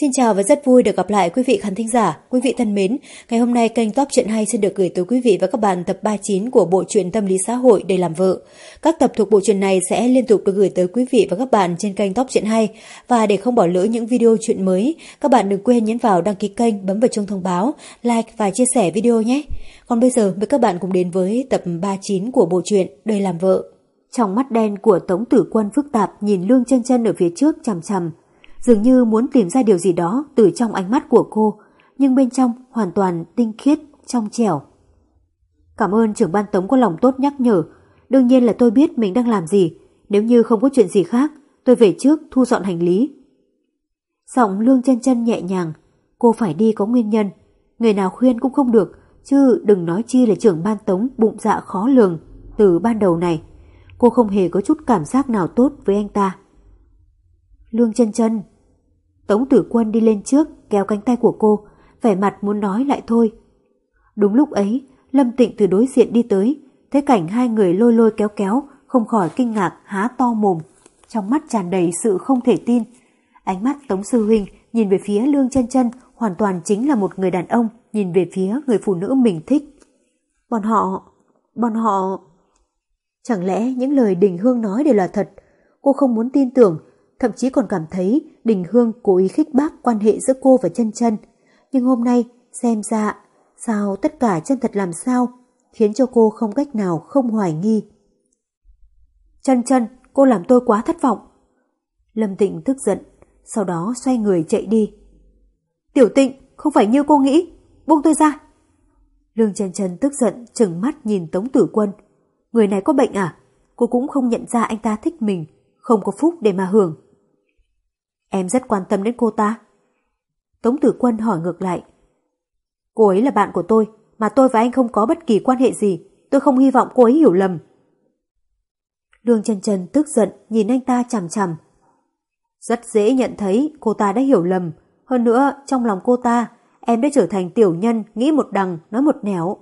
Xin chào và rất vui được gặp lại quý vị khán thính giả, quý vị thân mến. Ngày hôm nay kênh Top Chuyện Hay xin được gửi tới quý vị và các bạn tập 39 của bộ truyện tâm lý xã hội để làm vợ. Các tập thuộc bộ truyện này sẽ liên tục được gửi tới quý vị và các bạn trên kênh Top Chuyện Hay. Và để không bỏ lỡ những video chuyện mới, các bạn đừng quên nhấn vào đăng ký kênh, bấm vào chuông thông báo, like và chia sẻ video nhé. Còn bây giờ mời các bạn cùng đến với tập 39 của bộ truyện Đời làm vợ. Trong mắt đen của Tống Tử Quân phức tạp nhìn Lương chân chân ở phía trước chằm chằm dường như muốn tìm ra điều gì đó từ trong ánh mắt của cô, nhưng bên trong hoàn toàn tinh khiết, trong trẻo. Cảm ơn trưởng ban tống có lòng tốt nhắc nhở, đương nhiên là tôi biết mình đang làm gì, nếu như không có chuyện gì khác, tôi về trước thu dọn hành lý. Giọng lương chân chân nhẹ nhàng, cô phải đi có nguyên nhân, người nào khuyên cũng không được, chứ đừng nói chi là trưởng ban tống bụng dạ khó lường từ ban đầu này. Cô không hề có chút cảm giác nào tốt với anh ta. Lương chân chân. Tống tử quân đi lên trước kéo cánh tay của cô, vẻ mặt muốn nói lại thôi. Đúng lúc ấy, Lâm Tịnh từ đối diện đi tới, thấy cảnh hai người lôi lôi kéo kéo, không khỏi kinh ngạc há to mồm. Trong mắt tràn đầy sự không thể tin. Ánh mắt Tống Sư Huynh nhìn về phía Lương chân chân hoàn toàn chính là một người đàn ông nhìn về phía người phụ nữ mình thích. Bọn họ... bọn họ... Chẳng lẽ những lời Đình Hương nói đều là thật? Cô không muốn tin tưởng thậm chí còn cảm thấy Đình Hương cố ý khích bác quan hệ giữa cô và chân chân. Nhưng hôm nay, xem ra, sao tất cả chân thật làm sao, khiến cho cô không cách nào không hoài nghi. Chân chân, cô làm tôi quá thất vọng. Lâm Tịnh tức giận, sau đó xoay người chạy đi. Tiểu Tịnh, không phải như cô nghĩ, buông tôi ra. Lương chân chân tức giận, trừng mắt nhìn Tống Tử Quân. Người này có bệnh à? Cô cũng không nhận ra anh ta thích mình, không có phúc để mà hưởng. Em rất quan tâm đến cô ta. Tống Tử Quân hỏi ngược lại. Cô ấy là bạn của tôi, mà tôi và anh không có bất kỳ quan hệ gì. Tôi không hy vọng cô ấy hiểu lầm. Lương Trần Trần tức giận nhìn anh ta chằm chằm. Rất dễ nhận thấy cô ta đã hiểu lầm. Hơn nữa, trong lòng cô ta, em đã trở thành tiểu nhân, nghĩ một đằng, nói một nẻo.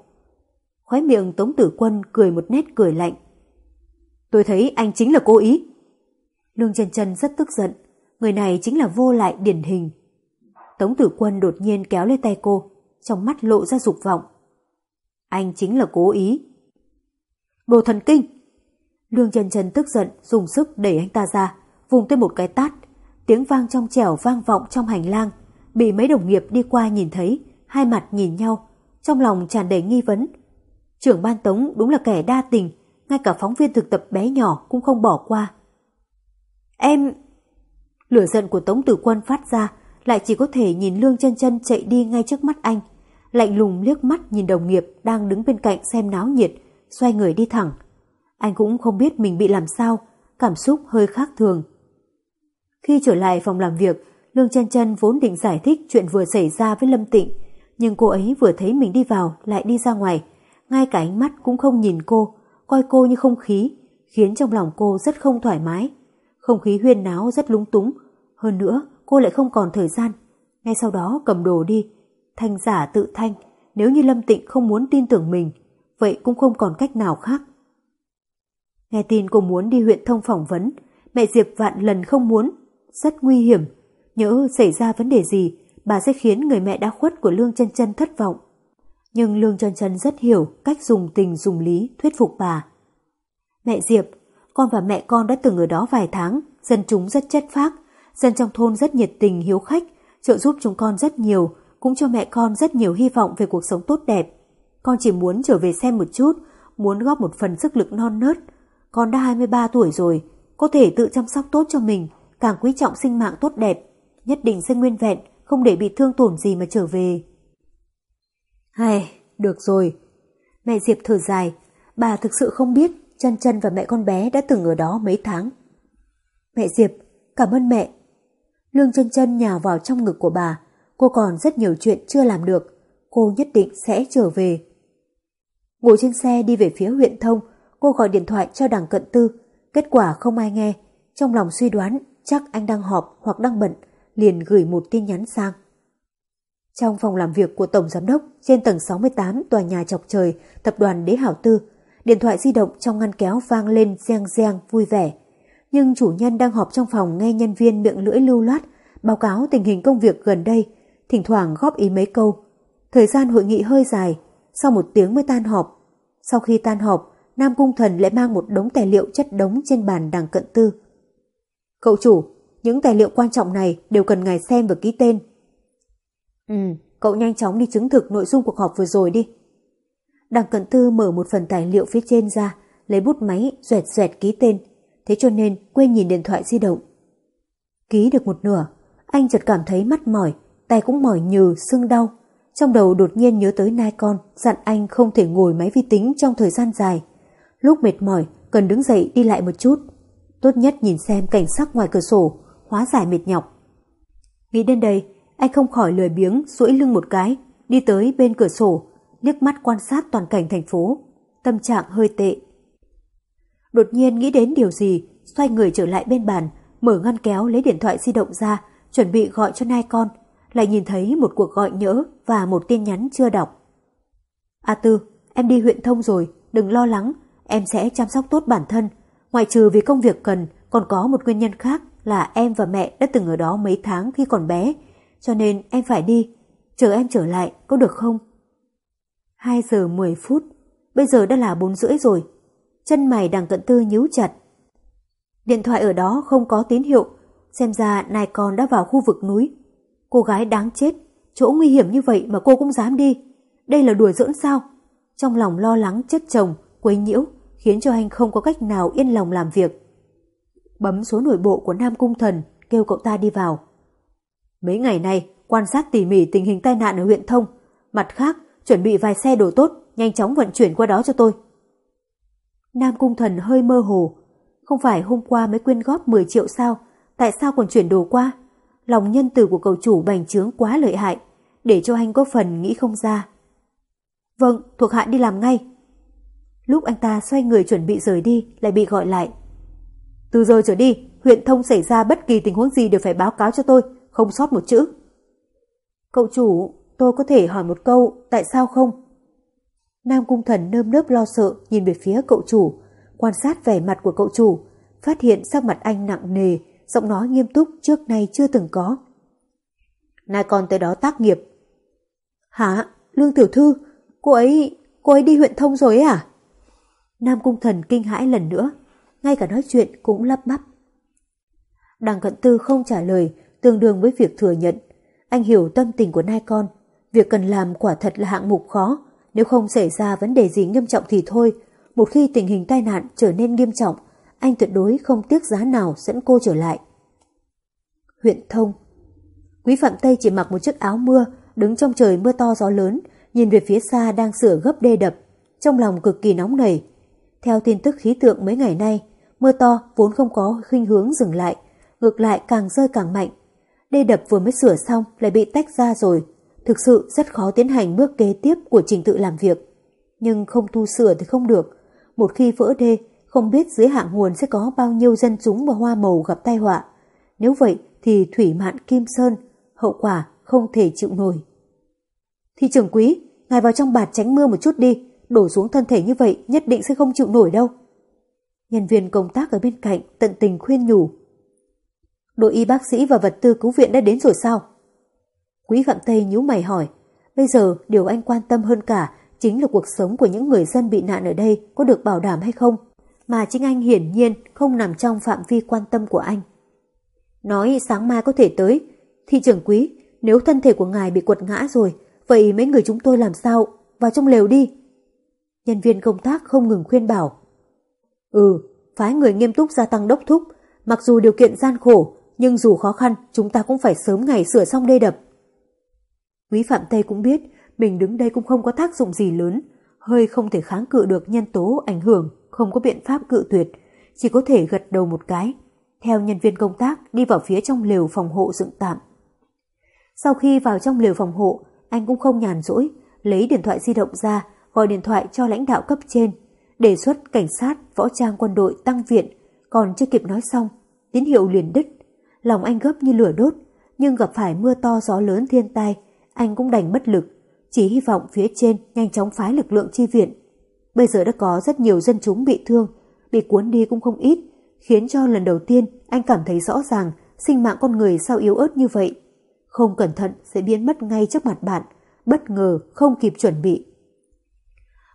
Khói miệng Tống Tử Quân cười một nét cười lạnh. Tôi thấy anh chính là cố ý. Lương Trần Trần rất tức giận, người này chính là vô lại điển hình. Tống tử quân đột nhiên kéo lên tay cô, trong mắt lộ ra dục vọng. Anh chính là cố ý. Đồ thần kinh! Lương chân Trần tức giận, dùng sức đẩy anh ta ra, vùng tới một cái tát. Tiếng vang trong trẻo vang vọng trong hành lang, bị mấy đồng nghiệp đi qua nhìn thấy, hai mặt nhìn nhau, trong lòng tràn đầy nghi vấn. Trưởng ban tống đúng là kẻ đa tình, ngay cả phóng viên thực tập bé nhỏ cũng không bỏ qua. Em, Lửa giận của Tống Tử Quân phát ra, lại chỉ có thể nhìn Lương chân chân chạy đi ngay trước mắt anh. Lạnh lùng liếc mắt nhìn đồng nghiệp đang đứng bên cạnh xem náo nhiệt, xoay người đi thẳng. Anh cũng không biết mình bị làm sao, cảm xúc hơi khác thường. Khi trở lại phòng làm việc, Lương chân chân vốn định giải thích chuyện vừa xảy ra với Lâm Tịnh, nhưng cô ấy vừa thấy mình đi vào lại đi ra ngoài, ngay cả ánh mắt cũng không nhìn cô, coi cô như không khí, khiến trong lòng cô rất không thoải mái. Không khí huyên náo rất lúng túng. Hơn nữa, cô lại không còn thời gian. Ngay sau đó cầm đồ đi. Thanh giả tự thanh. Nếu như Lâm Tịnh không muốn tin tưởng mình, vậy cũng không còn cách nào khác. Nghe tin cô muốn đi huyện thông phỏng vấn, mẹ Diệp vạn lần không muốn. Rất nguy hiểm. Nhớ xảy ra vấn đề gì, bà sẽ khiến người mẹ đã khuất của Lương chân chân thất vọng. Nhưng Lương chân chân rất hiểu cách dùng tình dùng lý thuyết phục bà. Mẹ Diệp, con và mẹ con đã từng ở đó vài tháng, dân chúng rất chất phác, dân trong thôn rất nhiệt tình hiếu khách, trợ giúp chúng con rất nhiều, cũng cho mẹ con rất nhiều hy vọng về cuộc sống tốt đẹp. Con chỉ muốn trở về xem một chút, muốn góp một phần sức lực non nớt. Con đã 23 tuổi rồi, có thể tự chăm sóc tốt cho mình, càng quý trọng sinh mạng tốt đẹp, nhất định sẽ nguyên vẹn, không để bị thương tổn gì mà trở về. Hay, được rồi. Mẹ Diệp thở dài, bà thực sự không biết chân chân và mẹ con bé đã từng ở đó mấy tháng. Mẹ Diệp, cảm ơn mẹ. Lương chân chân nhào vào trong ngực của bà, cô còn rất nhiều chuyện chưa làm được, cô nhất định sẽ trở về. Ngồi trên xe đi về phía huyện thông, cô gọi điện thoại cho đằng cận tư, kết quả không ai nghe, trong lòng suy đoán chắc anh đang họp hoặc đang bận, liền gửi một tin nhắn sang. Trong phòng làm việc của Tổng Giám đốc trên tầng 68 tòa nhà chọc trời tập đoàn Đế Hảo Tư, Điện thoại di động trong ngăn kéo vang lên reng reng vui vẻ. Nhưng chủ nhân đang họp trong phòng nghe nhân viên miệng lưỡi lưu loát, báo cáo tình hình công việc gần đây, thỉnh thoảng góp ý mấy câu. Thời gian hội nghị hơi dài, sau một tiếng mới tan họp. Sau khi tan họp, Nam Cung Thần lại mang một đống tài liệu chất đống trên bàn đằng cận tư. Cậu chủ, những tài liệu quan trọng này đều cần ngài xem và ký tên. Ừ, cậu nhanh chóng đi chứng thực nội dung cuộc họp vừa rồi đi. Đằng cận tư mở một phần tài liệu phía trên ra, lấy bút máy, doẹt doẹt ký tên. Thế cho nên quên nhìn điện thoại di động. Ký được một nửa, anh chợt cảm thấy mắt mỏi, tay cũng mỏi nhừ, sưng đau. Trong đầu đột nhiên nhớ tới nai con, dặn anh không thể ngồi máy vi tính trong thời gian dài. Lúc mệt mỏi, cần đứng dậy đi lại một chút. Tốt nhất nhìn xem cảnh sắc ngoài cửa sổ, hóa giải mệt nhọc. Nghĩ đến đây, anh không khỏi lười biếng duỗi lưng một cái, đi tới bên cửa sổ, liếc mắt quan sát toàn cảnh thành phố. Tâm trạng hơi tệ. Đột nhiên nghĩ đến điều gì, xoay người trở lại bên bàn, mở ngăn kéo lấy điện thoại di động ra, chuẩn bị gọi cho nai con, lại nhìn thấy một cuộc gọi nhỡ và một tin nhắn chưa đọc. A Tư, em đi huyện thông rồi, đừng lo lắng, em sẽ chăm sóc tốt bản thân. Ngoại trừ vì công việc cần, còn có một nguyên nhân khác là em và mẹ đã từng ở đó mấy tháng khi còn bé, cho nên em phải đi. Chờ em trở lại, có được không? 2 giờ 10 phút, bây giờ đã là 4 rưỡi rồi. Chân mày đằng cận tư nhíu chặt. Điện thoại ở đó không có tín hiệu, xem ra nai con đã vào khu vực núi. Cô gái đáng chết, chỗ nguy hiểm như vậy mà cô cũng dám đi. Đây là đùa giỡn sao? Trong lòng lo lắng chất chồng, quấy nhiễu, khiến cho anh không có cách nào yên lòng làm việc. Bấm số nội bộ của Nam Cung Thần, kêu cậu ta đi vào. Mấy ngày nay, quan sát tỉ mỉ tình hình tai nạn ở huyện Thông. Mặt khác, chuẩn bị vài xe đồ tốt, nhanh chóng vận chuyển qua đó cho tôi. Nam Cung Thần hơi mơ hồ. Không phải hôm qua mới quyên góp 10 triệu sao, tại sao còn chuyển đồ qua? Lòng nhân từ của cậu chủ bành trướng quá lợi hại, để cho anh có phần nghĩ không ra. Vâng, thuộc hạ đi làm ngay. Lúc anh ta xoay người chuẩn bị rời đi, lại bị gọi lại. Từ giờ trở đi, huyện thông xảy ra bất kỳ tình huống gì đều phải báo cáo cho tôi, không sót một chữ. Cậu chủ, tôi có thể hỏi một câu, tại sao không? Nam Cung Thần nơm nớp lo sợ nhìn về phía cậu chủ, quan sát vẻ mặt của cậu chủ, phát hiện sắc mặt anh nặng nề, giọng nói nghiêm túc trước nay chưa từng có. Nay con tới đó tác nghiệp. Hả? Lương Tiểu Thư? Cô ấy... cô ấy đi huyện thông rồi ấy à? Nam Cung Thần kinh hãi lần nữa, ngay cả nói chuyện cũng lắp bắp. Đằng cận tư không trả lời, tương đương với việc thừa nhận. Anh hiểu tâm tình của nai con, việc cần làm quả thật là hạng mục khó, nếu không xảy ra vấn đề gì nghiêm trọng thì thôi. Một khi tình hình tai nạn trở nên nghiêm trọng, anh tuyệt đối không tiếc giá nào dẫn cô trở lại. Huyện Thông Quý Phạm Tây chỉ mặc một chiếc áo mưa, đứng trong trời mưa to gió lớn, nhìn về phía xa đang sửa gấp đê đập, trong lòng cực kỳ nóng nảy. Theo tin tức khí tượng mấy ngày nay, mưa to vốn không có khuynh hướng dừng lại, ngược lại càng rơi càng mạnh. Đê đập vừa mới sửa xong lại bị tách ra rồi, thực sự rất khó tiến hành bước kế tiếp của trình tự làm việc. Nhưng không tu sửa thì không được, một khi vỡ đê, không biết dưới hạng nguồn sẽ có bao nhiêu dân chúng và hoa màu gặp tai họa. Nếu vậy thì thủy mạn Kim Sơn, hậu quả không thể chịu nổi. Thị trưởng quý, ngài vào trong bạt tránh mưa một chút đi, đổ xuống thân thể như vậy nhất định sẽ không chịu nổi đâu. Nhân viên công tác ở bên cạnh tận tình khuyên nhủ. Đội y bác sĩ và vật tư cứu viện đã đến rồi sao? Quý Phạm Tây nhíu mày hỏi. Bây giờ điều anh quan tâm hơn cả chính là cuộc sống của những người dân bị nạn ở đây có được bảo đảm hay không, mà chính anh hiển nhiên không nằm trong phạm vi quan tâm của anh. Nói sáng mai có thể tới, thị trưởng quý, nếu thân thể của ngài bị quật ngã rồi, vậy mấy người chúng tôi làm sao? Vào trong lều đi. Nhân viên công tác không ngừng khuyên bảo. Ừ, phái người nghiêm túc gia tăng đốc thúc, mặc dù điều kiện gian khổ, nhưng dù khó khăn, chúng ta cũng phải sớm ngày sửa xong đê đập. Quý Phạm Tây cũng biết mình đứng đây cũng không có tác dụng gì lớn, hơi không thể kháng cự được nhân tố ảnh hưởng, không có biện pháp cự tuyệt, chỉ có thể gật đầu một cái. Theo nhân viên công tác đi vào phía trong lều phòng hộ dựng tạm. Sau khi vào trong lều phòng hộ, anh cũng không nhàn rỗi, lấy điện thoại di động ra, gọi điện thoại cho lãnh đạo cấp trên, đề xuất cảnh sát, võ trang quân đội tăng viện, còn chưa kịp nói xong, tín hiệu liền đứt. Lòng anh gấp như lửa đốt, nhưng gặp phải mưa to gió lớn thiên tai, anh cũng đành bất lực, chỉ hy vọng phía trên nhanh chóng phái lực lượng chi viện. Bây giờ đã có rất nhiều dân chúng bị thương, bị cuốn đi cũng không ít, khiến cho lần đầu tiên anh cảm thấy rõ ràng sinh mạng con người sao yếu ớt như vậy. Không cẩn thận sẽ biến mất ngay trước mặt bạn, bất ngờ không kịp chuẩn bị.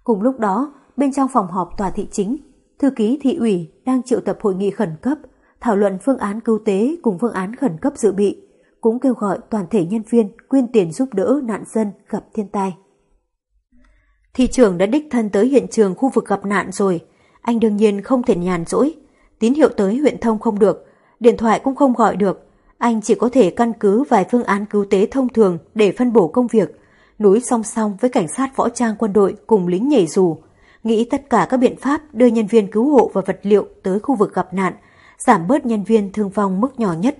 Cùng lúc đó, bên trong phòng họp tòa thị chính, thư ký thị ủy đang triệu tập hội nghị khẩn cấp, thảo luận phương án cứu tế cùng phương án khẩn cấp dự bị, cũng kêu gọi toàn thể nhân viên quyên tiền giúp đỡ nạn dân gặp thiên tai. Thị trưởng đã đích thân tới hiện trường khu vực gặp nạn rồi, anh đương nhiên không thể nhàn rỗi. Tín hiệu tới huyện thông không được, điện thoại cũng không gọi được. Anh chỉ có thể căn cứ vài phương án cứu tế thông thường để phân bổ công việc, núi song song với cảnh sát võ trang quân đội cùng lính nhảy dù, nghĩ tất cả các biện pháp đưa nhân viên cứu hộ và vật liệu tới khu vực gặp nạn, giảm bớt nhân viên thương vong mức nhỏ nhất.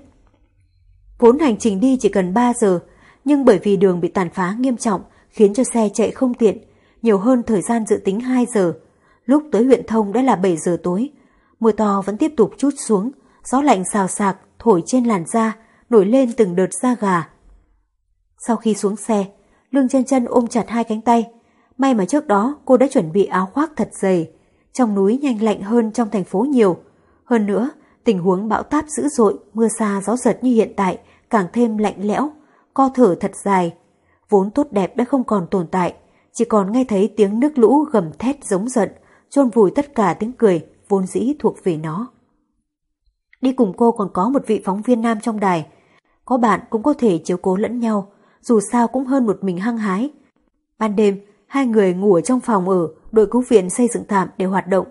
Vốn hành trình đi chỉ cần 3 giờ, nhưng bởi vì đường bị tàn phá nghiêm trọng khiến cho xe chạy không tiện, nhiều hơn thời gian dự tính 2 giờ. Lúc tới huyện thông đã là 7 giờ tối, mưa to vẫn tiếp tục chút xuống, gió lạnh xào sạc thổi trên làn da, nổi lên từng đợt da gà. Sau khi xuống xe, Lương chân chân ôm chặt hai cánh tay. May mà trước đó cô đã chuẩn bị áo khoác thật dày. Trong núi nhanh lạnh hơn trong thành phố nhiều. Hơn nữa, tình huống bão táp dữ dội, mưa xa gió giật như hiện tại càng thêm lạnh lẽo, co thở thật dài. Vốn tốt đẹp đã không còn tồn tại, chỉ còn nghe thấy tiếng nước lũ gầm thét giống giận, chôn vùi tất cả tiếng cười vốn dĩ thuộc về nó. Đi cùng cô còn có một vị phóng viên nam trong đài. Có bạn cũng có thể chiếu cố lẫn nhau, dù sao cũng hơn một mình hăng hái. Ban đêm, hai người ngủ ở trong phòng ở, đội cứu viện xây dựng tạm để hoạt động.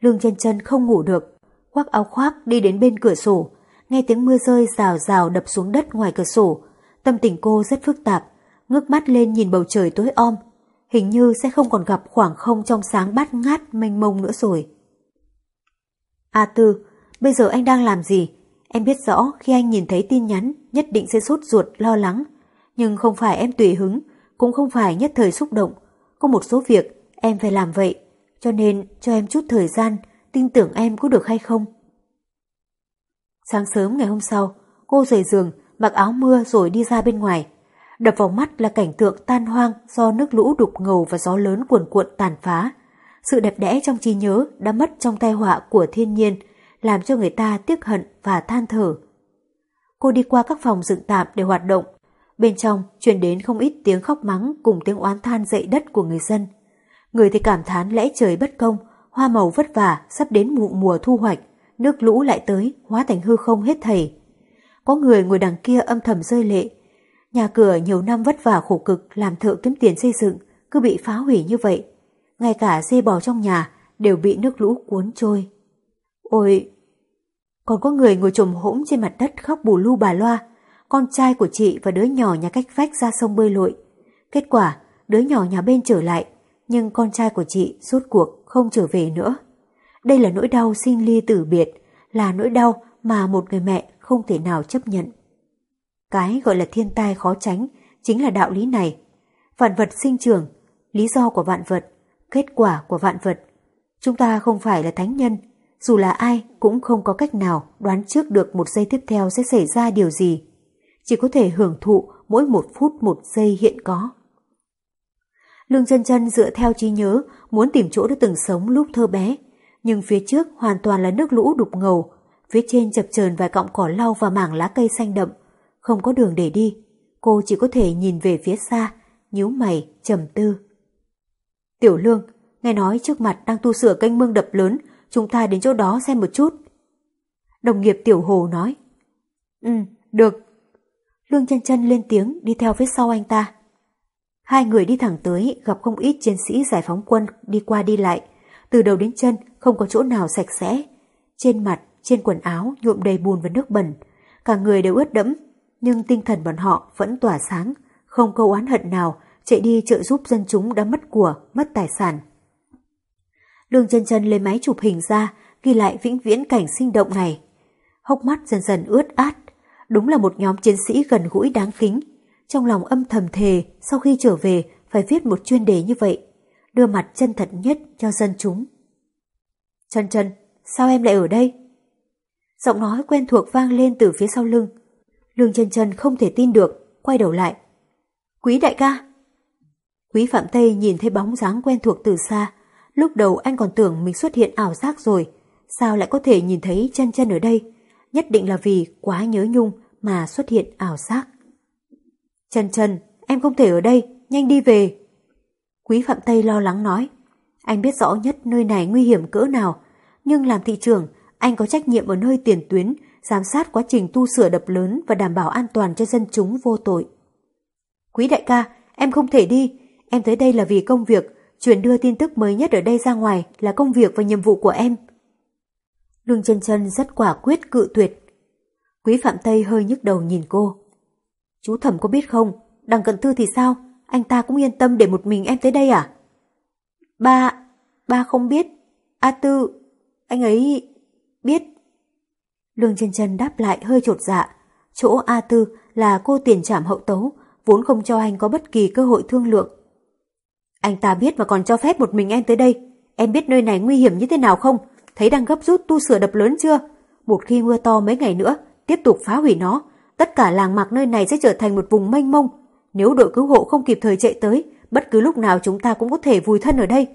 Lương chân chân không ngủ được, khoác áo khoác đi đến bên cửa sổ, nghe tiếng mưa rơi rào rào đập xuống đất ngoài cửa sổ. Tâm tình cô rất phức tạp, ngước mắt lên nhìn bầu trời tối om, hình như sẽ không còn gặp khoảng không trong sáng bát ngát mênh mông nữa rồi. A Tư, bây giờ anh đang làm gì? Em biết rõ khi anh nhìn thấy tin nhắn nhất định sẽ sốt ruột lo lắng. Nhưng không phải em tùy hứng, cũng không phải nhất thời xúc động. Có một số việc em phải làm vậy, cho nên cho em chút thời gian, tin tưởng em có được hay không? Sáng sớm ngày hôm sau, cô rời giường, mặc áo mưa rồi đi ra bên ngoài. Đập vào mắt là cảnh tượng tan hoang do nước lũ đục ngầu và gió lớn cuồn cuộn tàn phá. Sự đẹp đẽ trong trí nhớ đã mất trong tai họa của thiên nhiên, làm cho người ta tiếc hận và than thở. Cô đi qua các phòng dựng tạm để hoạt động. Bên trong truyền đến không ít tiếng khóc mắng cùng tiếng oán than dậy đất của người dân. Người thì cảm thán lẽ trời bất công, hoa màu vất vả sắp đến mụ mùa thu hoạch, nước lũ lại tới, hóa thành hư không hết thầy. Có người ngồi đằng kia âm thầm rơi lệ. Nhà cửa nhiều năm vất vả khổ cực làm thợ kiếm tiền xây dựng, cứ bị phá hủy như vậy. Ngay cả dê bò trong nhà đều bị nước lũ cuốn trôi. Ôi! Còn có người ngồi trồm hỗn trên mặt đất khóc bù lu bà loa. Con trai của chị và đứa nhỏ nhà cách vách ra sông bơi lội. Kết quả, đứa nhỏ nhà bên trở lại, nhưng con trai của chị rốt cuộc không trở về nữa. Đây là nỗi đau sinh ly tử biệt, là nỗi đau mà một người mẹ không thể nào chấp nhận. Cái gọi là thiên tai khó tránh chính là đạo lý này. Vạn vật sinh trưởng, lý do của vạn vật, kết quả của vạn vật. Chúng ta không phải là thánh nhân, dù là ai cũng không có cách nào đoán trước được một giây tiếp theo sẽ xảy ra điều gì. Chỉ có thể hưởng thụ mỗi một phút một giây hiện có. Lương chân chân dựa theo trí nhớ muốn tìm chỗ đã từng sống lúc thơ bé, nhưng phía trước hoàn toàn là nước lũ đục ngầu, phía trên chập chờn vài cọng cỏ lau và mảng lá cây xanh đậm, không có đường để đi. Cô chỉ có thể nhìn về phía xa, nhíu mày, trầm tư. Tiểu Lương, nghe nói trước mặt đang tu sửa kênh mương đập lớn, chúng ta đến chỗ đó xem một chút. Đồng nghiệp Tiểu Hồ nói. Ừ, được. Lương chân chân lên tiếng đi theo phía sau anh ta. Hai người đi thẳng tới gặp không ít chiến sĩ giải phóng quân đi qua đi lại. Từ đầu đến chân không có chỗ nào sạch sẽ. Trên mặt, trên quần áo nhuộm đầy bùn và nước bẩn. Cả người đều ướt đẫm, nhưng tinh thần bọn họ vẫn tỏa sáng, không câu oán hận nào chạy đi trợ giúp dân chúng đã mất của, mất tài sản. Lương chân chân lấy máy chụp hình ra, ghi lại vĩnh viễn cảnh sinh động này. Hốc mắt dần dần ướt át, đúng là một nhóm chiến sĩ gần gũi đáng kính. Trong lòng âm thầm thề, sau khi trở về phải viết một chuyên đề như vậy, đưa mặt chân thật nhất cho dân chúng. Chân chân, sao em lại ở đây? Giọng nói quen thuộc vang lên từ phía sau lưng. Lương chân chân không thể tin được, quay đầu lại. Quý đại ca! Quý Phạm Tây nhìn thấy bóng dáng quen thuộc từ xa, Lúc đầu anh còn tưởng mình xuất hiện ảo giác rồi, sao lại có thể nhìn thấy chân chân ở đây? Nhất nhất định là vì quá nhớ nhung mà xuất hiện ảo giác. Trần Trần, em không thể ở đây, nhanh đi về. Quý Phạm Tây lo lắng nói. Anh biết rõ nhất nơi này nguy hiểm cỡ nào, nhưng làm thị trưởng, anh có trách nhiệm ở nơi tiền tuyến, giám sát quá trình tu sửa đập lớn và đảm bảo an toàn cho dân chúng vô tội. Quý đại ca, em không thể đi, em tới đây là vì công việc, truyền đưa tin tức mới nhất ở đây ra ngoài là công việc và nhiệm vụ của em. Lương chân chân rất quả quyết cự tuyệt. Quý Phạm Tây hơi nhức đầu nhìn cô. Chú thẩm có biết không, đằng cận thư thì sao, anh ta cũng yên tâm để một mình em tới đây à? Ba, ba không biết. A Tư, anh ấy biết. Lương chân chân đáp lại hơi trột dạ. Chỗ A Tư là cô tiền trảm hậu tấu, vốn không cho anh có bất kỳ cơ hội thương lượng. Anh ta biết mà còn cho phép một mình em tới đây. Em biết nơi này nguy hiểm như thế nào không? Thấy đang gấp rút tu sửa đập lớn chưa? Một khi mưa to mấy ngày nữa, tiếp tục phá hủy nó, tất cả làng mạc nơi này sẽ trở thành một vùng mênh mông. Nếu đội cứu hộ không kịp thời chạy tới, bất cứ lúc nào chúng ta cũng có thể vùi thân ở đây.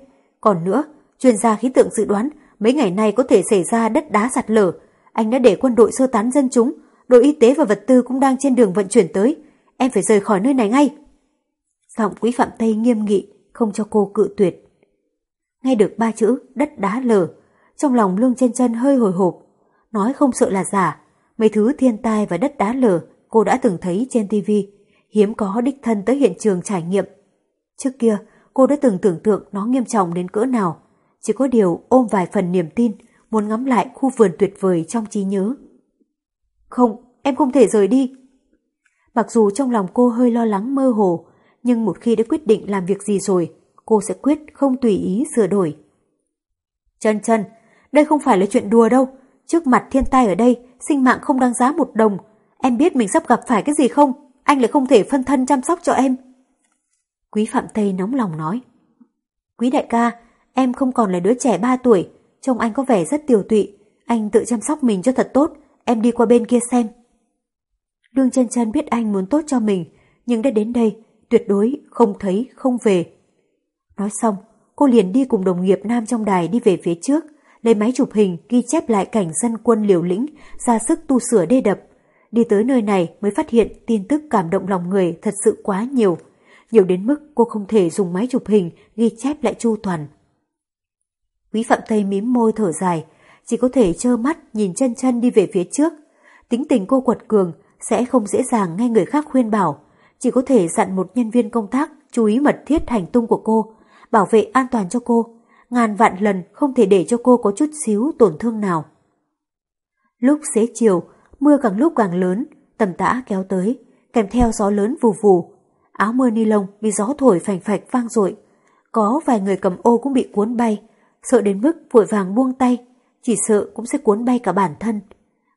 Còn nữa, chuyên gia khí tượng dự đoán mấy ngày nay có thể xảy ra đất đá sạt lở. Anh đã để quân đội sơ tán dân chúng, đội y tế và vật tư cũng đang trên đường vận chuyển tới. Em phải rời khỏi nơi này ngay. Giọng quý phạm Tây nghiêm nghị, không cho cô cự tuyệt. Nghe được ba chữ đất đá lở, trong lòng lương chân chân hơi hồi hộp. Nói không sợ là giả, mấy thứ thiên tai và đất đá lở cô đã từng thấy trên tivi hiếm có đích thân tới hiện trường trải nghiệm. Trước kia, cô đã từng tưởng tượng nó nghiêm trọng đến cỡ nào, chỉ có điều ôm vài phần niềm tin, muốn ngắm lại khu vườn tuyệt vời trong trí nhớ. Không, em không thể rời đi. Mặc dù trong lòng cô hơi lo lắng mơ hồ, nhưng một khi đã quyết định làm việc gì rồi, cô sẽ quyết không tùy ý sửa đổi. Chân chân, đây không phải là chuyện đùa đâu. Trước mặt thiên tai ở đây, sinh mạng không đáng giá một đồng. Em biết mình sắp gặp phải cái gì không? Anh lại không thể phân thân chăm sóc cho em. Quý Phạm Tây nóng lòng nói. Quý đại ca, em không còn là đứa trẻ 3 tuổi. Trông anh có vẻ rất tiều tụy. Anh tự chăm sóc mình cho thật tốt. Em đi qua bên kia xem. Lương chân chân biết anh muốn tốt cho mình, nhưng đã đến đây, tuyệt đối không thấy, không về. Nói xong, cô liền đi cùng đồng nghiệp nam trong đài đi về phía trước, lấy máy chụp hình ghi chép lại cảnh dân quân liều lĩnh ra sức tu sửa đê đập. Đi tới nơi này mới phát hiện tin tức cảm động lòng người thật sự quá nhiều. Nhiều đến mức cô không thể dùng máy chụp hình ghi chép lại chu toàn. Quý Phạm Tây mím môi thở dài, chỉ có thể trơ mắt nhìn chân chân đi về phía trước. Tính tình cô quật cường sẽ không dễ dàng nghe người khác khuyên bảo, chỉ có thể dặn một nhân viên công tác chú ý mật thiết hành tung của cô, bảo vệ an toàn cho cô, ngàn vạn lần không thể để cho cô có chút xíu tổn thương nào. Lúc xế chiều, mưa càng lúc càng lớn, tầm tã kéo tới, kèm theo gió lớn vù vù. Áo mưa ni lông bị gió thổi phành phạch vang dội. Có vài người cầm ô cũng bị cuốn bay, sợ đến mức vội vàng buông tay, chỉ sợ cũng sẽ cuốn bay cả bản thân.